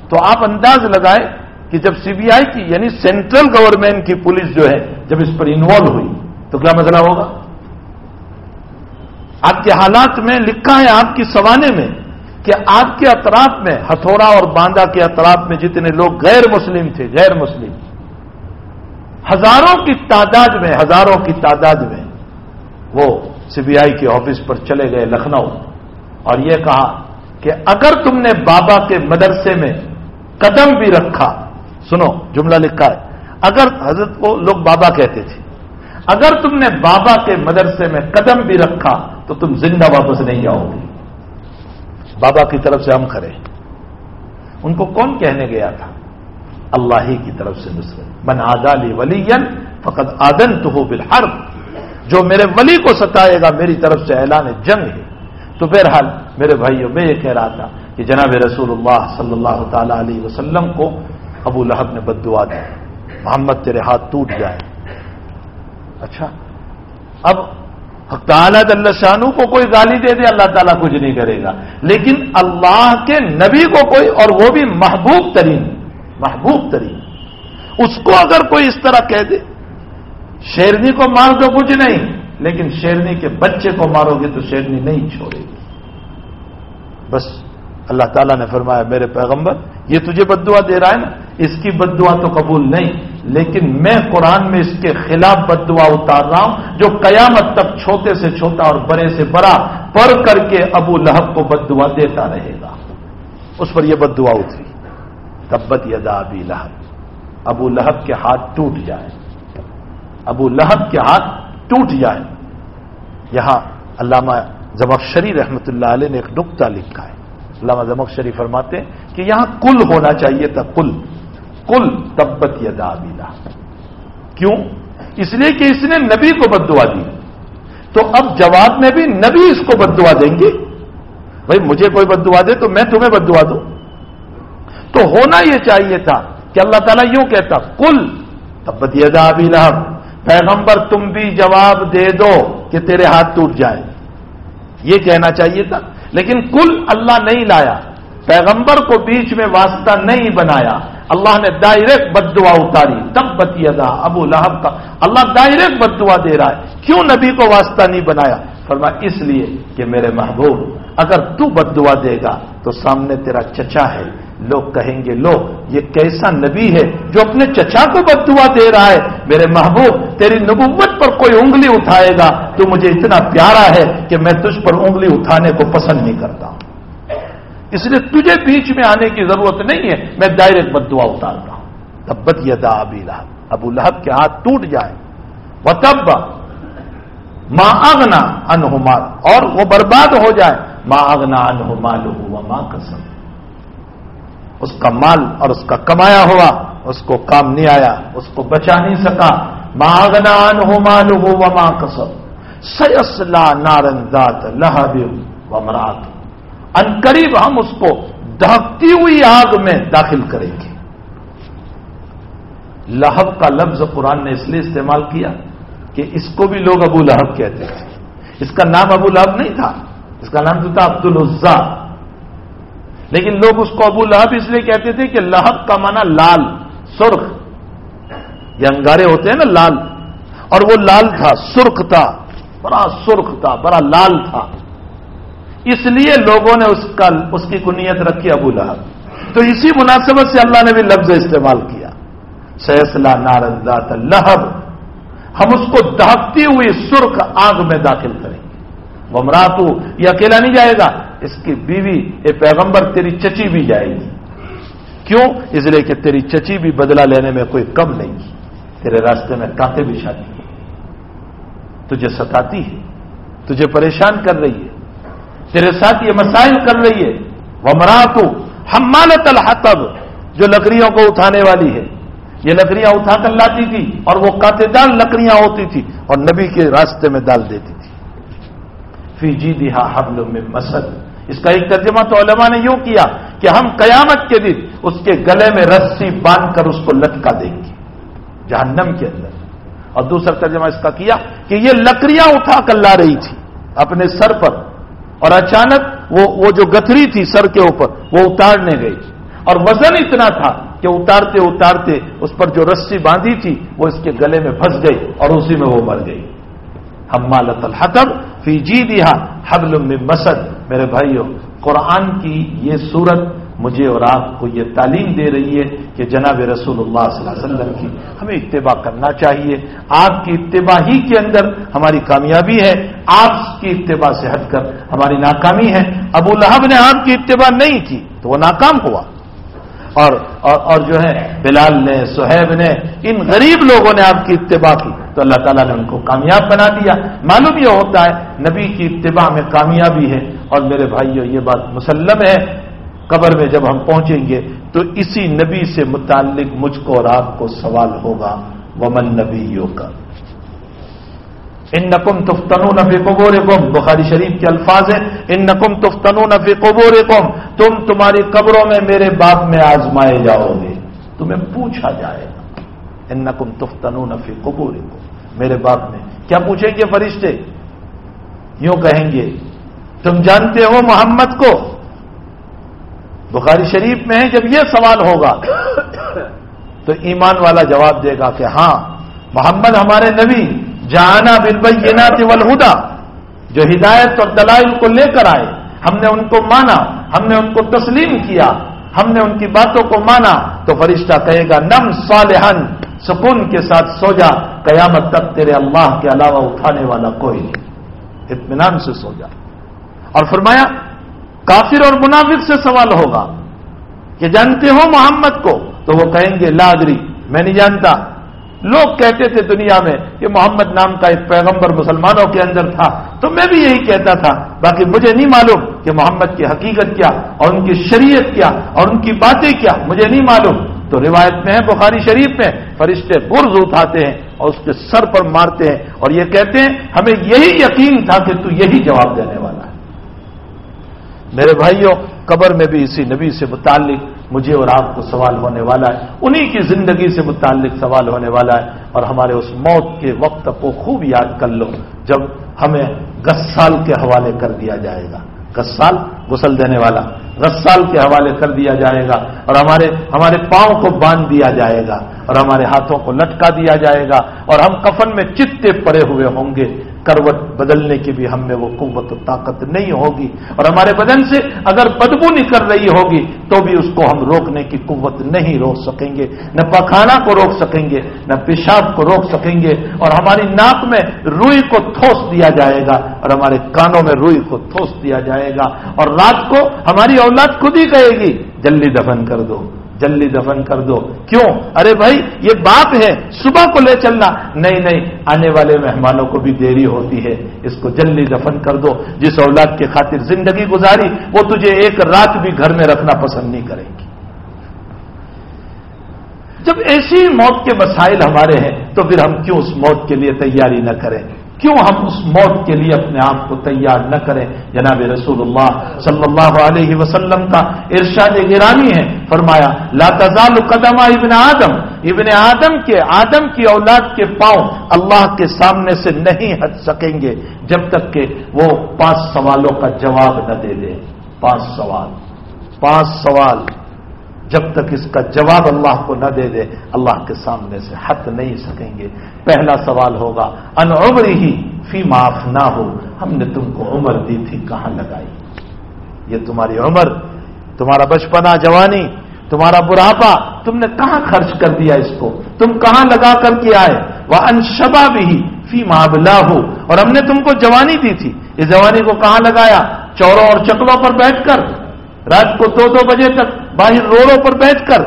تو آپ انداز لگائے کہ جب سی بی آئی کی یعنی سینٹرل گورنمنٹ کی پولیس جو ہے، جب اس پر انوالو ہوئی، تو کیا مسئلہ ہوگا؟ آپ کے حالات میں لکھا ہے آپ کی سوانے میں کہ آپ کے اطراف میں، ہتھوڑا اور باندھا کے اطراف میں جتنے لوگ غیر مسلم تھے، غیر مسلم، ہزاروں کی تعداد میں، ہزاروں کی تعداد میں وہ سی بی آئی کے آفس پر چلے گئے لکھنؤ اور یہ کہا کہ اگر تم نے بابا کے مدرسے میں قدم بھی رکھا، سنو جملہ لکھا ہے، اگر حضرت کو لوگ بابا کہتے تھے اگر تم نے بابا کے مدرسے میں قدم بھی رکھا تو تم زندہ واپس نہیں جاؤ گے۔ بابا کی طرف سے ہم کھڑے۔ ان کو کون کہنے گیا تھا؟ اللہ ہی کی طرف سے نصرت۔ من آدالی ولی فقط آدن تو ہو بالحرب۔ جو میرے ولی کو ستائے گا، میری طرف سے اعلان جنگ ہے۔ تو بہرحال میرے بھائیوں، میں یہ کہہ رہا تھا کہ جناب رسول اللہ صلی اللہ تعالی علیہ وسلم کو ابو لہب نے بد دعا دی۔ محمد تیرے ہاتھ ٹوٹ جائے۔ اچھا اب تعالیٰ اللہ شانو کو کوئی گالی دے دے، اللہ تعالیٰ کچھ نہیں کرے گا۔ لیکن اللہ کے نبی کو کوئی، اور وہ بھی محبوب ترین محبوب ترین۔ اس کو اگر کوئی اس طرح کہہ دے، شیرنی کو مار دو کچھ نہیں، لیکن شیرنی کے بچے کو مارو گے تو شیرنی نہیں چھوڑے گی۔ بس۔ اللہ تعالیٰ نے فرمایا، میرے پیغمبر، یہ تجھے بدعا دے رہا ہے نا؟ اس کی بدعا تو قبول نہیں، لیکن میں قرآن میں اس کے خلاف بدعا اتار رہا ہوں، جو قیامت تک چھوٹے سے چھوٹا اور بڑے سے بڑا، پڑھ کر کے ابو لہب کو بدعا دیتا رہے گا۔ اس پر یہ بدعا اتری۔ تبت یدا ابی لہب۔ ابو لہب کے ہاتھ ٹوٹ جائے ابو لہب کے ہاتھ ٹوٹ جائے یہاں علامہ زمخشری رحمت اللہ علیہ نے ایک نقطہ لکھا ہے۔ علامہ زمخشری فرماتے ہیں کہ یہاں کل ہونا چاہیے تھا، کل۔ کل تبت یدا ابیلا کیوں؟ اس لیے کہ اس نے نبی کو بد دعا دی۔ تو اب جواب میں بھی نبی اس کو بد دعا دیں گے۔ بھائی، مجھے کوئی بد دعا دے تو میں تمہیں بد دعا دوں۔ تو ہونا یہ چاہیے تھا کہ اللہ تعالیٰ یوں کہتا، کل تبت یدا ابی پیغمبر، تم بھی جواب دے دو کہ تیرے ہاتھ ٹوٹ جائے۔ یہ کہنا چاہیے تھا۔ لیکن کل اللہ نہیں لایا، پیغمبر کو بیچ میں واسطہ نہیں بنایا۔ اللہ نے ڈائریکٹ بد دعا اتاری۔ تب بتی ادا ابو لہب کا۔ اللہ ڈائریکٹ بد دعا دے رہا ہے۔ کیوں نبی کو واسطہ نہیں بنایا؟ فرما اس لیے کہ میرے محبوب، اگر تو بد دعا دے گا تو سامنے تیرا چچا ہے۔ لوگ کہیں گے لو یہ کیسا نبی ہے جو اپنے چچا کو بد دعا دے رہا ہے؟ میرے محبوب، تیری نبوت پر کوئی انگلی اٹھائے گا تو مجھے اتنا پیارا ہے کہ میں تجھ پر انگلی اٹھانے کو پسند نہیں کرتا۔ اس لیے تجھے بیچ میں آنے کی ضرورت نہیں ہے، میں ڈائریکٹ بد دعا اتارتا ہوں۔ تبت یدا ابی لہب۔ ابو لہب کے ہاتھ ٹوٹ جائے۔ وہ تب ماں اگنا انہمال اور وہ برباد ہو جائے۔ ماں اگنا انہمال ہوا ماں کسم اس کا مال اور اس کا کمایا ہوا، اس کو کام نہیں آیا، اس کو بچا نہیں سکا۔ ماں اگنا انہمال ہو ماں کسم سیسلا نارندات لہب و مرات ان قریب ہم اس کو دہتی ہوئی آگ میں داخل کریں گے۔ لہب کا لفظ قرآن نے اس لیے استعمال کیا کہ اس کو بھی لوگ ابو لہب کہتے تھے۔ اس کا نام ابو لہب نہیں تھا۔ اس کا نام تو تھا عبد العزا لیکن لوگ اس کو ابو لہب اس لیے کہتے تھے کہ لہب کا معنی لال، سرخ۔ یہ انگارے ہوتے ہیں نا لال، اور وہ لال تھا، سرخ تھا، بڑا سرخ تھا، بڑا لال تھا۔ اس لیے لوگوں نے اس کا، اس کی کنیت رکھی ابو لہب۔ تو اسی مناسبت سے اللہ نے بھی لفظ استعمال کیا۔ سیسلا نارندات لہب ہم اس کو دہتی ہوئی سرخ آگ میں داخل کریں گے۔ وہ یہ اکیلا نہیں جائے گا، اس کی بیوی یہ پیغمبر، تیری چچی بھی جائے گی۔ کیوں؟ اس لیے کہ تیری چچی بھی بدلہ لینے میں کوئی کم نہیں۔ تیرے راستے میں کاتے بھی شادی ہے تجھے ستاتی ہے، تجھے پریشان کر رہی ہے، تیرے ساتھ یہ مسائل کر رہی ہے۔ وہ مراتو ہم مالت الحتب جو لکڑیوں کو اٹھانے والی ہے۔ یہ لکڑیاں اٹھا کر لاتی تھی اور وہ کاتے دال لکڑیاں ہوتی تھی اور نبی کے راستے میں ڈال دیتی تھی۔ فی جی دہا حبل میں مسد۔ اس کا ایک ترجمہ تو علماء نے یوں کیا کہ ہم قیامت کے دن اس کے گلے میں رسی باندھ کر اس کو لٹکا دیں گے۔ جہنم کے اندر۔ اور دوسرا ترجمہ اس کا کیا کہ یہ لکڑیاں اٹھا کر لا رہی تھی اپنے سر پر، اور اچانک وہ وہ جو گتھری تھی سر کے اوپر، وہ اتارنے گئی اور وزن اتنا تھا کہ اتارتے اتارتے اس پر جو رسی باندھی تھی، وہ اس کے گلے میں پھنس گئی اور اسی میں وہ مر گئی۔ ہم مالت الحتب فی جی دیا حبل مسد۔ میرے بھائیوں قرآن کی یہ صورت مجھے اور آپ کو یہ تعلیم دے رہی ہے کہ جناب رسول اللہ صلی اللہ علیہ وسلم کی ہمیں اتباع کرنا چاہیے۔ آپ کی اتباع ہی کے اندر ہماری کامیابی ہے۔ آپ کی اتباع سے ہٹ کر ہماری ناکامی ہے۔ ابو لہب نے آپ کی اتباع نہیں کی تو وہ ناکام ہوا۔ اور اور, اور جو ہے بلال نے سہیب نے ان غریب لوگوں نے آپ کی اتباع کی۔ تو اللہ تعالیٰ نے ان کو کامیاب بنا دیا۔ معلوم یہ ہوتا ہے نبی کی اتباع میں کامیابی ہے۔ اور میرے بھائیوں یہ بات مسلم ہے۔ قبر میں جب ہم پہنچیں گے تو اسی نبی سے متعلق مجھ کو اور آپ کو سوال ہوگا، ومن نبیوں کا ان نقم تفتنو نفی قبور قوم بخاری شریف کے الفاظ ہیں ان نقم تفتنو نفی قبور قوم تم تمہاری قبروں میں میرے باپ میں آزمائے جاؤ گے۔ تمہیں پوچھا جائے گا ان نقم تفتنون فی قبور میرے باپ میں کیا پوچھیں گے فرشتے؟ یوں کہیں گے، تم جانتے ہو محمد کو؟ بخاری شریف میں ہے، جب یہ سوال ہوگا تو ایمان والا جواب دے گا کہ ہاں محمد ہمارے نبی، جانا بالبینات والہدا جو ہدایت اور دلائل کو لے کر آئے، ہم نے ان کو مانا، ہم نے ان کو تسلیم کیا، ہم نے ان کی باتوں کو مانا، تو فرشتہ کہے گا، نم صالحن سکون کے ساتھ سو جا، قیامت تک تیرے اللہ کے علاوہ اٹھانے والا کوئی نہیں۔ اطمینان سے سو جا۔ اور فرمایا کافر اور منافق سے سوال ہوگا کہ جانتے ہو محمد کو؟ تو وہ کہیں گے لادری میں نہیں جانتا۔ لوگ کہتے تھے دنیا میں کہ محمد نام کا ایک پیغمبر مسلمانوں کے اندر تھا۔ تو میں بھی یہی کہتا تھا۔ باقی مجھے نہیں معلوم کہ محمد کی حقیقت کیا اور ان کی شریعت کیا اور ان کی باتیں کیا، مجھے نہیں معلوم۔ تو روایت میں ہے، بخاری شریف میں فرشتے برز اٹھاتے ہیں اور اس کے سر پر مارتے ہیں اور یہ کہتے ہیں، ہمیں یہی یقین تھا کہ تو یہی جواب دینے والا میرے بھائیوں، قبر میں بھی اسی نبی سے متعلق مجھے اور آپ کو سوال ہونے والا ہے۔ انہی کی زندگی سے متعلق سوال ہونے والا ہے۔ اور ہمارے اس موت کے وقت کو خوب یاد کر لو جب ہمیں گسال کے حوالے کر دیا جائے گا۔ گسال غسل دینے والا۔ غسال کے حوالے کر دیا جائے گا۔ اور ہمارے ہمارے پاؤں کو باندھ دیا جائے گا۔ اور ہمارے ہاتھوں کو لٹکا دیا جائے گا۔ اور ہم کفن میں چتے پڑے ہوئے ہوں گے۔ کروٹ بدلنے کی بھی ہم میں وہ قوت و طاقت نہیں ہوگی اور ہمارے بدن سے اگر بدبو نکل رہی ہوگی تو بھی اس کو ہم روکنے کی قوت نہیں روک سکیں گے، نہ پخانا کو روک سکیں گے، نہ پیشاب کو روک سکیں گے اور ہماری ناک میں روئی کو تھوس دیا جائے گا اور ہمارے کانوں میں روئی کو تھوس دیا جائے گا اور رات کو ہماری اولاد خود ہی کہے گی، جلدی دفن کر دو۔ جلدی دفن کر دو۔ کیوں؟ ارے بھائی، یہ باپ ہے، صبح کو لے چلنا۔ نہیں نہیں، آنے والے مہمانوں کو بھی دیری ہوتی ہے۔ اس کو جلدی دفن کر دو۔ جس اولاد کے خاطر زندگی گزاری، وہ تجھے ایک رات بھی گھر میں رکھنا پسند نہیں کرے گی۔ جب ایسی موت کے مسائل ہمارے ہیں، تو پھر ہم کیوں اس موت کے لیے تیاری نہ کریں؟ کیوں ہم اس موت کے لیے اپنے آپ کو تیار نہ کریں؟ جناب رسول اللہ صلی اللہ علیہ وسلم کا ارشاد گرانی ہے، فرمایا، لا تزال قدم ابن آدم ابن آدم کے، آدم کی اولاد کے پاؤں اللہ کے سامنے سے نہیں ہٹ سکیں گے جب تک کہ وہ پانچ سوالوں کا جواب نہ دے دے۔ پانچ سوال پانچ سوال۔ جب تک اس کا جواب اللہ کو نہ دے دے، اللہ کے سامنے سے ہٹ نہیں سکیں گے۔ پہلا سوال ہوگا، ان عمر ہی فی معاف نہ ہو ہم نے تم کو عمر دی تھی، کہاں لگائی؟ یہ تمہاری عمر، تمہارا بچپنا جوانی، تمہارا بڑھاپا، تم نے کہاں خرچ کر دیا اس کو؟ تم کہاں لگا کر کے آئے؟ وہ انشبا بھی فی معاملہ ہو اور ہم نے تم کو جوانی دی تھی۔ اس جوانی کو کہاں لگایا؟ چوروں اور چکلوں پر بیٹھ کر۔ رات کو دو دو بجے تک باہر روڈوں پر بیٹھ کر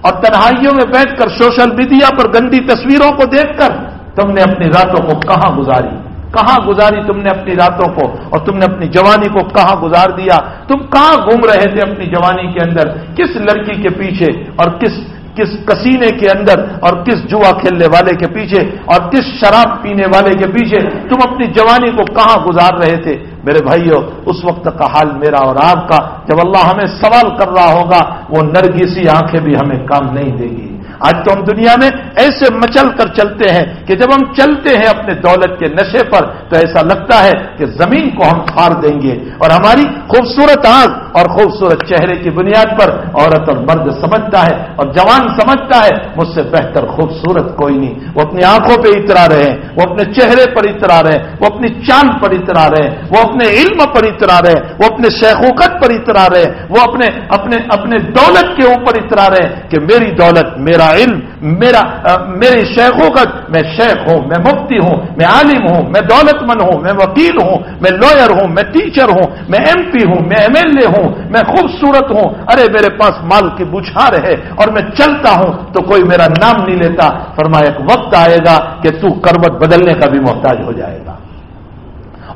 اور تنہائیوں میں بیٹھ کر سوشل میڈیا پر گندی تصویروں کو دیکھ کر تم نے اپنی راتوں کو کہاں گزاری؟ کہاں گزاری تم نے اپنی راتوں کو؟ اور تم نے اپنی جوانی کو کہاں گزار دیا؟ تم کہاں گھوم رہے تھے اپنی جوانی کے اندر؟ کس لڑکی کے پیچھے اور کس کس کسینے کے اندر اور کس جوا کھیلنے والے کے پیچھے اور کس شراب پینے والے کے پیچھے تم اپنی جوانی کو کہاں گزار رہے تھے؟ میرے بھائیو، اس وقت کا حال میرا اور آپ کا، جب اللہ ہمیں سوال کر رہا ہوگا، وہ نرگسی آنکھیں بھی ہمیں کام نہیں دے گی۔ آج تو ہم دنیا میں ایسے مچل کر چلتے ہیں کہ جب ہم چلتے ہیں اپنے دولت کے نشے پر تو ایسا لگتا ہے کہ زمین کو ہم پھاڑ دیں گے اور ہماری خوبصورت آنکھ اور خوبصورت چہرے کی بنیاد پر عورت اور مرد سمجھتا ہے اور جوان سمجھتا ہے، مجھ سے بہتر خوبصورت کوئی نہیں۔ وہ اپنی آنکھوں پہ اترا رہے ہیں وہ اپنے چہرے پر اترا رہے ہیں وہ اپنی چاند پر اترا رہے ہیں وہ اپنے علم پر اترا رہے ہیں وہ اپنے شیخوقت پر اترا رہے ہیں وہ اپنے اپنے اپنے دولت کے اوپر اترا رہے ہیں کہ میری دولت میرا علم، میرا میری شیخوقت میں شیخ ہوں، میں مفتی ہوں، میں عالم ہوں، میں دولت مند ہوں، میں وکیل ہوں، میں لوئر ہوں، میں ٹیچر ہوں، میں ایم پی ہوں، میں ایم ایل اے ہوں، میں خوبصورت ہوں۔ ارے میرے پاس مال کی بچھار ہے اور میں چلتا ہوں تو کوئی میرا نام نہیں لیتا۔ فرمایا، ایک وقت آئے گا کہ تو کروٹ بدلنے کا بھی محتاج ہو جائے گا۔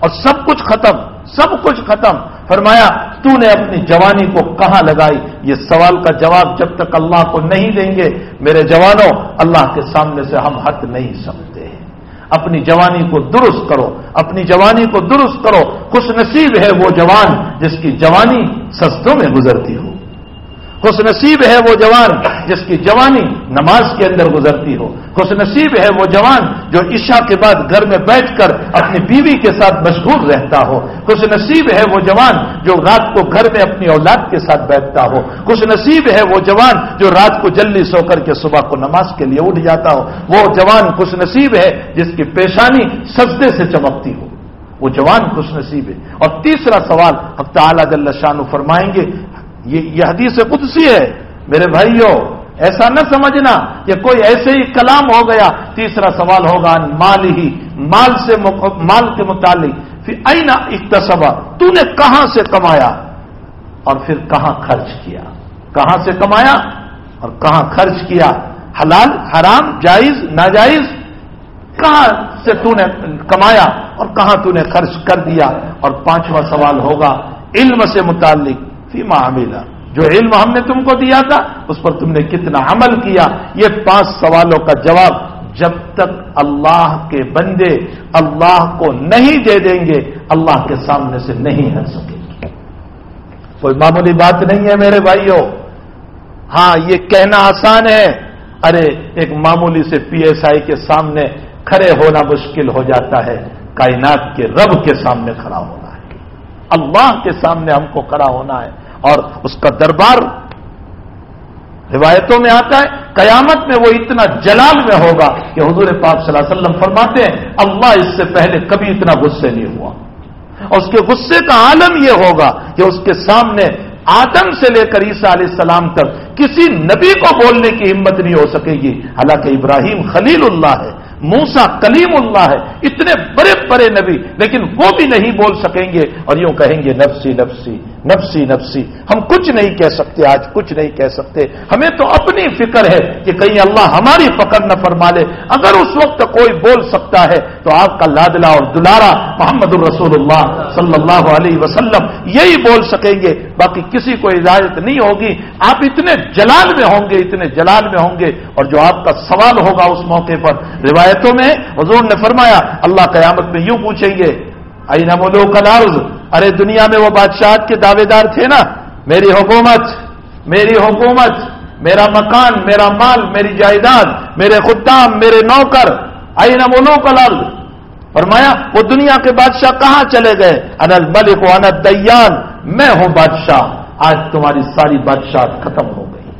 اور سب کچھ ختم، سب کچھ ختم۔ فرمایا، تو نے اپنی جوانی کو کہاں لگائی؟ یہ سوال کا جواب جب تک اللہ کو نہیں دیں گے، میرے جوانوں اللہ کے سامنے سے ہم ہٹ نہیں سکتے۔ اپنی جوانی کو درست کرو، اپنی جوانی کو درست کرو۔ خوش نصیب ہے وہ جوان جس کی جوانی سستوں میں گزرتی ہو۔ خوش نصیب ہے وہ جوان جس کی جوانی نماز کے اندر گزرتی ہو۔ خوش نصیب ہے وہ جوان جو عشاء کے بعد گھر میں بیٹھ کر اپنی بیوی کے ساتھ مشغول رہتا ہو۔ خوش نصیب ہے وہ جوان جو رات کو گھر میں اپنی اولاد کے ساتھ بیٹھتا ہو۔ خوش نصیب ہے وہ جوان جو رات کو جلدی سو کر کے صبح کو نماز کے لیے اٹھ جاتا ہو۔ وہ جوان خوش نصیب ہے جس کی پیشانی سجدے سے چمکتی ہو۔ وہ جوان خوش نصیب ہے۔ اور تیسرا سوال، اب تعالیٰ جل شان فرمائیں گے یہ حدیث قدسی ہے۔ میرے بھائیوں ایسا نہ سمجھنا کہ کوئی ایسے ہی کلام ہو گیا، تیسرا سوال ہوگا مال ہی، مال سے مال کے متعلق۔ پھر اینا اقتصبہ تو نے کہاں سے کمایا؟ اور پھر کہاں خرچ کیا؟ کہاں سے کمایا؟ اور کہاں خرچ کیا؟ حلال، حرام، جائز، ناجائز؟ کہاں سے تو نے کمایا؟ اور کہاں تو نے خرچ کر دیا؟ اور پانچواں سوال ہوگا، علم سے متعلق۔ فیما عمیلا جو علم ہم نے تم کو دیا تھا، اس پر تم نے کتنا عمل کیا؟ یہ پانچ سوالوں کا جواب جب تک اللہ کے بندے اللہ کو نہیں دے دیں گے، اللہ کے سامنے سے نہیں ہٹ سکیں گے۔ کوئی معمولی بات نہیں ہے میرے بھائیوں۔ ہاں یہ کہنا آسان ہے۔ ارے، ایک معمولی سے پی ایس آئی کے سامنے کھڑے ہونا مشکل ہو جاتا ہے۔ کائنات کے رب کے سامنے کھڑا ہونا ہے۔ اللہ کے سامنے ہم کو کھڑا ہونا ہے۔ اور اس کا دربار روایتوں میں آتا ہے، قیامت میں وہ اتنا جلال میں ہوگا کہ حضور پاک صلی اللہ علیہ وسلم فرماتے ہیں، اللہ اس سے پہلے کبھی اتنا غصے نہیں ہوا۔ اور اس کے غصے کا عالم یہ ہوگا کہ اس کے سامنے آدم سے لے کر عیسیٰ علیہ السلام تک کسی نبی کو بولنے کی ہمت نہیں ہو سکے گی۔ حالانکہ ابراہیم خلیل اللہ ہے موسا کلیم اللہ ہے، اتنے بڑے بڑے نبی، لیکن وہ بھی نہیں بول سکیں گے اور یوں کہیں گے، نفسی نفسی نفسی نفسی۔ ہم کچھ نہیں کہہ سکتے، آج کچھ نہیں کہہ سکتے۔ ہمیں تو اپنی فکر ہے کہ کہیں اللہ ہماری پکڑ نہ فرما لے۔ اگر اس وقت کوئی بول سکتا ہے تو آپ کا لادلا اور دلارا محمد الرسول اللہ صلی اللہ علیہ وسلم یہی بول سکیں گے۔ باقی کسی کو اجازت نہیں ہوگی۔ آپ اتنے جلال میں ہوں گے، اتنے جلال میں ہوں گے۔ اور جو آپ کا سوال ہوگا اس موقع پر روایتوں میں، حضور نے فرمایا، اللہ قیامت میں یوں پوچھیں گے ملو کا ارے دنیا میں وہ بادشاہ کے دعوے دار تھے نا، میری حکومت میری حکومت، میرا مکان، میرا مال، میری جائیداد، میرے خدام، میرے نوکر آئین ملو کا لفظ فرمایا، وہ دنیا کے بادشاہ کہاں چلے گئے؟ انل ملک و انت دیان میں ہوں بادشاہ۔ آج تمہاری ساری بادشاہ ختم ہو گئی۔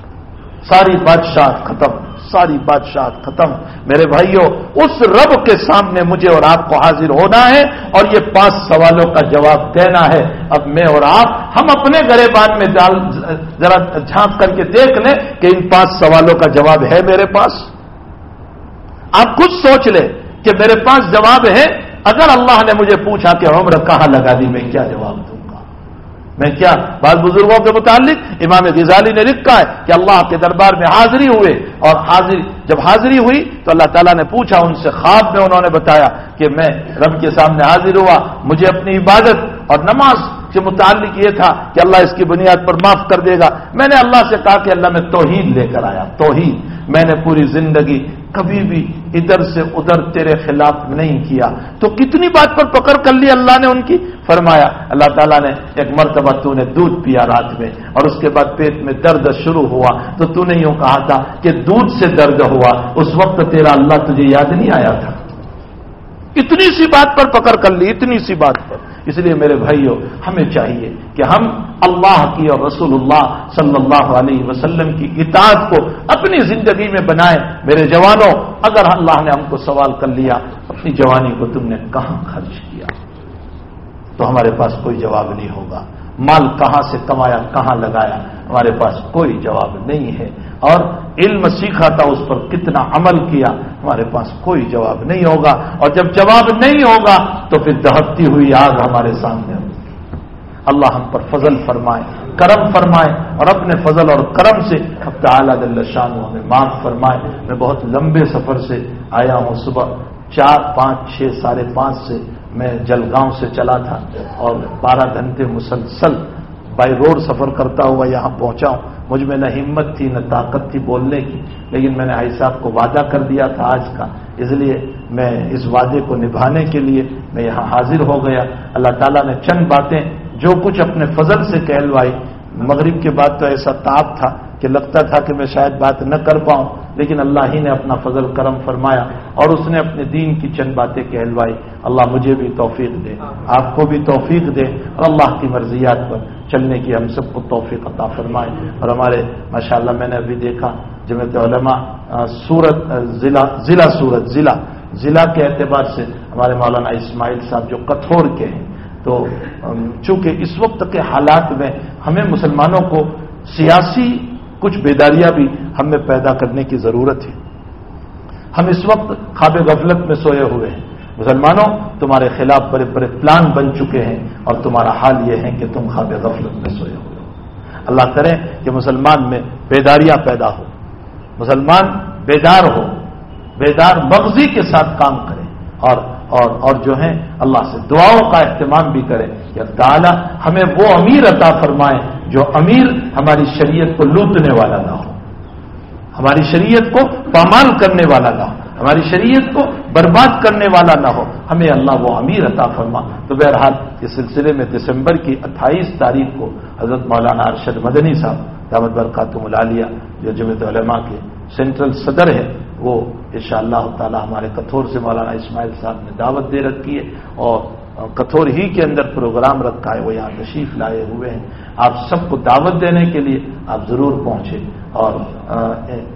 ساری بادشاہ ختم۔ ساری بادشاہ ختم۔ میرے بھائیوں اس رب کے سامنے مجھے اور آپ کو حاضر ہونا ہے اور یہ پانچ سوالوں کا جواب دینا ہے۔ اب میں اور آپ، ہم اپنے گرے بان میں ڈال، ذرا جھانک کر کے دیکھ لیں کہ ان پانچ سوالوں کا جواب ہے میرے پاس۔ آپ خود سوچ لیں کہ میرے پاس جواب ہے۔ اگر اللہ نے مجھے پوچھا کہ عمر کہاں لگا دی، میں کیا جواب دوں؟ میں کیا؟ بعض بزرگوں کے متعلق امام غزالی نے لکھا ہے کہ اللہ کے دربار میں حاضری ہوئے اور حاضری جب حاضری ہوئی تو اللہ تعالیٰ نے پوچھا، ان سے خواب میں انہوں نے بتایا کہ میں رب کے سامنے حاضر ہوا، مجھے اپنی عبادت اور نماز سے متعلق یہ تھا کہ اللہ اس کی بنیاد پر معاف کر دے گا۔ میں نے اللہ سے کہا کہ اللہ میں توحید لے کر آیا توحید۔ میں نے پوری زندگی کبھی بھی ادھر سے ادھر تیرے خلاف نہیں کیا۔ تو کتنی بات پر پکڑ کر لی اللہ نے ان کی؟ فرمایا، اللہ تعالیٰ نے ایک مرتبہ تو نے دودھ پیا رات میں اور اس کے بعد پیٹ میں درد شروع ہوا۔ تو تو نے یوں کہا تھا کہ دودھ سے درد ہوا۔ اس وقت تیرا اللہ تجھے یاد نہیں آیا تھا۔ اتنی سی بات پر پکڑ کر لی، اتنی سی بات پر۔ اس لیے میرے بھائیوں ہمیں چاہیے کہ ہم اللہ کی اور رسول اللہ صلی اللہ علیہ وسلم کی اطاعت کو اپنی زندگی میں بنائیں۔ میرے جوانوں، اگر اللہ نے ہم کو سوال کر لیا، اپنی جوانی کو تم نے کہاں خرچ کیا؟ تو ہمارے پاس کوئی جواب نہیں ہوگا۔ مال کہاں سے کمایا، کہاں لگایا؟ ہمارے پاس کوئی جواب نہیں ہے۔ اور علم سیکھا تھا اس پر کتنا عمل کیا، ہمارے پاس کوئی جواب نہیں ہوگا۔ اور جب جواب نہیں ہوگا تو پھر دہتی ہوئی آگ ہمارے سامنے ہوگی۔ اللہ ہم پر فضل فرمائے، کرم فرمائے اور اپنے فضل اور کرم سے اب تعالیٰ شان ہمیں معاف فرمائے۔ میں بہت لمبے سفر سے آیا ہوں۔ صبح چار، پانچ، چھ، ساڑھے پانچ سے میں جلگاؤں سے چلا تھا اور بارہ گھنٹے مسلسل بائی روڈ سفر کرتا ہوا یہاں پہنچا ہوں۔ مجھ میں نہ ہمت تھی نہ طاقت تھی بولنے کی لیکن میں نے آئی صاحب کو وعدہ کر دیا تھا آج کا اس لیے میں اس وعدے کو نبھانے کے لیے میں یہاں حاضر ہو گیا اللہ تعالیٰ نے چند باتیں جو کچھ اپنے فضل سے کہلوائی مغرب کے بعد تو ایسا تاپ تھا کہ لگتا تھا کہ میں شاید بات نہ کر پاؤں، لیکن اللہ ہی نے اپنا فضل کرم فرمایا اور اس نے اپنے دین کی چند باتیں کہلوائی۔ اللہ مجھے بھی توفیق دے، آپ کو بھی توفیق دے اور اللہ کی مرضیات پر چلنے کی ہم سب کو توفیق عطا فرمائے۔ اور ہمارے ماشاء اللہ میں نے ابھی دیکھا، جمعیت علماء سورت ضلع ضلع سورت، ضلع ضلع کے اعتبار سے ہمارے مولانا اسماعیل صاحب جو کتھور کے ہیں۔ تو چونکہ اس وقت کے حالات میں ہمیں مسلمانوں کو سیاسی کچھ بیداریاں بھی ہمیں پیدا کرنے کی ضرورت ہے۔ ہم اس وقت خواب غفلت میں سوئے ہوئے ہیں۔ مسلمانوں، تمہارے خلاف بڑے بڑے پلان بن چکے ہیں اور تمہارا حال یہ ہے کہ تم خواب غفلت میں سوئے ہوئے ہو۔ اللہ کرے کہ مسلمان میں بیداریاں پیدا ہو۔ مسلمان بیدار ہو، بیدار مغزی کے ساتھ کام کرے اور اور اور جو ہیں اللہ سے دعاؤں کا اہتمام بھی کرے۔ کہ تعالیٰ ہمیں وہ امیر عطا فرمائے جو امیر ہماری شریعت کو لوٹنے والا نہ ہو۔ ہماری شریعت کو پامال کرنے والا نہ ہو۔ ہماری شریعت کو برباد کرنے والا نہ ہو۔ ہمیں اللہ وہ امیر عطا فرما۔ تو بہرحال اس سلسلے میں دسمبر کی اٹھائیس تاریخ کو حضرت مولانا ارشد مدنی صاحب دامد برکاتم العالیہ، جو جمعیت علماء کے سینٹرل صدر ہے، وہ ان شاء اللہ تعالی ہمارے کتھور سے مولانا اسماعیل صاحب نے دعوت دے رکھی ہے اور کتھور ہی کے اندر پروگرام رکھا ہے، وہ یہاں تشریف لائے ہوئے ہیں۔ آپ سب کو دعوت دینے کے لیے آپ ضرور پہنچے اور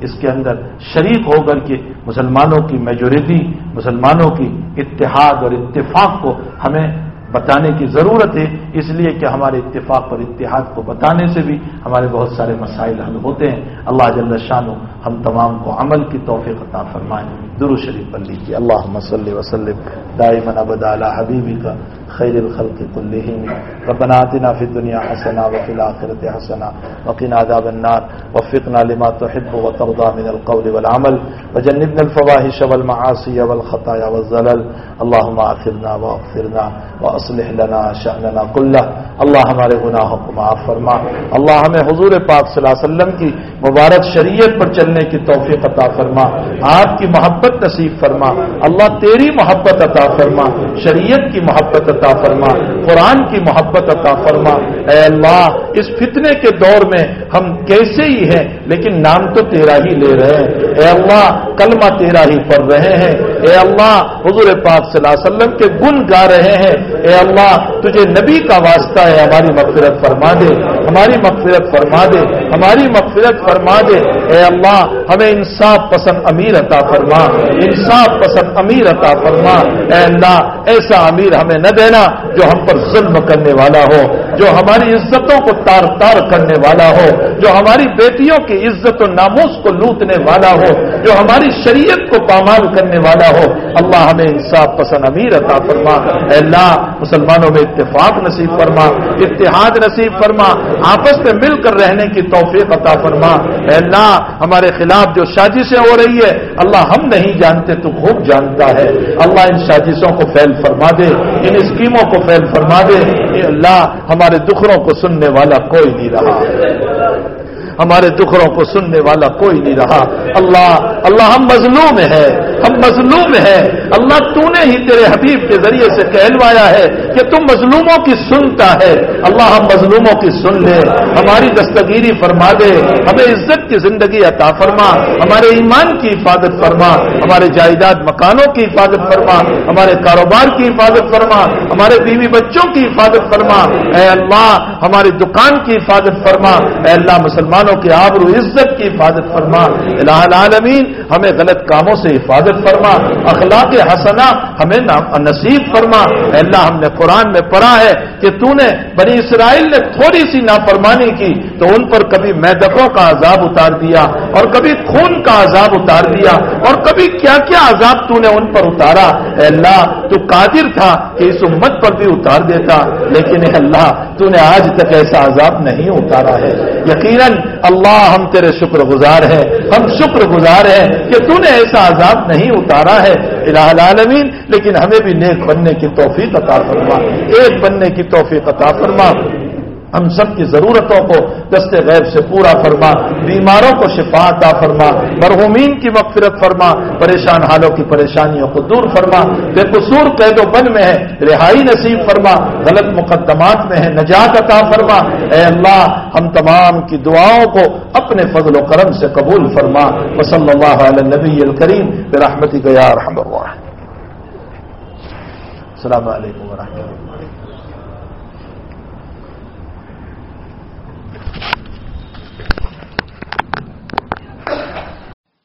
اس کے اندر شریک ہو کر کے مسلمانوں کی میجورٹی، مسلمانوں کی اتحاد اور اتفاق کو ہمیں بتانے کی ضرورت ہے، اس لیے کہ ہمارے اتفاق اور اتحاد کو بتانے سے بھی ہمارے بہت سارے مسائل حل ہوتے ہیں۔ اللہ جل شان ہم تمام کو عمل کی توفیق عطا فرمائیں درو شریف پر لیجیے اللہ مسلم وسلم دائمن ابد حبیبی کا خیر الخلق كلهم ربنا آتنا في الدنيا حسنة وفي الآخرة حسنة وقنا عذاب النار۔ وفقنا لما تحب وترضى من القول والعمل۔ وجنبنا الفواحش والمعاصي والخطايا والزلل۔ اللهم اغفرنا واغفرنا واصلح لنا شأننا كله اللہ ہمارے گناہوں کو معاف فرما۔ اللہ ہمیں حضور پاک صلی اللہ علیہ وسلم کی مبارک شریعت پر چلنے کی توفیق عطا فرما۔ آپ کی محبت نصیب فرما۔ اللہ تیری محبت عطا فرما۔ شریعت کی محبت عطا فرما۔ قرآن کی محبت عطا فرما۔ اے اللہ، اس فتنے کے دور میں ہم کیسے ہی ہیں، لیکن نام تو تیرا ہی لے رہے ہیں۔ اے اللہ کلمہ تیرا ہی پڑھ رہے ہیں۔ اے اللہ، حضور پاک صلی اللہ علیہ وسلم کے گن گا رہے ہیں۔ اے اللہ، تجھے نبی کا واسطہ ہے، ہماری مغفرت فرما دے۔ ہماری مغفرت فرما دے۔ ہماری مغفرت فرما دے۔ اے اللہ، ہمیں انصاف پسند امیر عطا فرما۔ انصاف پسند امیر عطا فرما۔ اے اللہ، ایسا امیر ہمیں نہ دینا جو ہم پر ظلم کرنے والا ہو، جو ہماری عزتوں کو تار تار کرنے والا ہو، جو ہماری بیٹیوں کی عزت و ناموس کو لوٹنے والا ہو، جو ہماری شریعت کو پامال کرنے والا ہو، اللہ ہمیں انصاف پسند امیر عطا فرما۔ اے اللہ، مسلمانوں میں اتفاق نصیب فرما، اتحاد نصیب فرما، آپس میں مل کر رہنے کی توفیق عطا فرما۔ اے اللہ، ہمارے خلاف جو سازشیں ہو رہی ہے اللہ ہم نہیں جانتے، تو خوب جانتا ہے۔ اللہ ان سازشوں کو فیل فرما دے، ان اسکیموں کو فیل فرما دے۔ اللہ، ہمارے دکھڑوں کو سننے والا کوئی نہیں رہا۔ ہمارے دکھڑوں کو سننے والا کوئی نہیں رہا۔ اللہ اللہ ہم مظلوم ہیں۔ ہم مظلوم ہیں۔ اللہ تو نے ہی تیرے حبیب کے ذریعے سے کہلوایا ہے کہ تم مظلوموں کی سنتا ہے۔ اللہ، ہم مظلوموں کی سن لے۔ ہماری دستگیری فرما دے۔ ہمیں عزت کی زندگی عطا فرما۔ ہمارے ایمان کی حفاظت فرما۔ ہمارے جائیداد مکانوں کی حفاظت فرما۔ ہمارے کاروبار کی حفاظت فرما۔ ہمارے بیوی بچوں کی حفاظت فرما۔ اے اللہ، ہماری دکان کی حفاظت فرما۔ اے اللہ، مسلمانوں کی آبر و عزت کی حفاظت فرما۔ الہ العالمین، ہمیں غلط کاموں سے حفاظت فرما، اخلاق حسنا ہمیں نصیب فرما۔ اللہ، ہم نے قرآن میں پڑھا ہے کہ تو نے بنی اسرائیل نے تھوڑی سی نافرمانی کی تو ان پر کبھی میدکوں کا عذاب اتار دیا اور کبھی خون کا عذاب اتار دیا اور کبھی کیا کیا عذاب تو نے ان پر اتارا۔ اے اللہ، تو قادر تھا کہ اس امت پر بھی اتار دیتا، لیکن اے اللہ، تو نے آج تک ایسا عذاب نہیں اتارا ہے۔ یقیناً اللہ ہم تیرے شکر گزار ہیں۔ ہم شکر گزار ہیں کہ تو نے ایسا عذاب نہیں اتارا ہے، الہ العالمین، لیکن ہمیں بھی نیک بننے کی توفیق عطا فرما۔ ایک بننے کی توفیق عطا فرما۔ ہم سب کی ضرورتوں کو دست غیب سے پورا فرما، بیماروں کو شفا عطا فرما، مرحومین کی مغفرت فرما، پریشان حالوں کی پریشانیوں کو دور فرما، بے قصور قید و بن میں ہے، رہائی نصیب فرما، غلط مقدمات میں ہے، نجات عطا فرما۔ اے اللہ، ہم تمام کی دعاؤں کو اپنے فضل و کرم سے قبول فرما۔ وصلی اللہ علیہ نبی الکریم برحمتی گیا رحم اللہ السلام علیکم ورحمۃ اللہ۔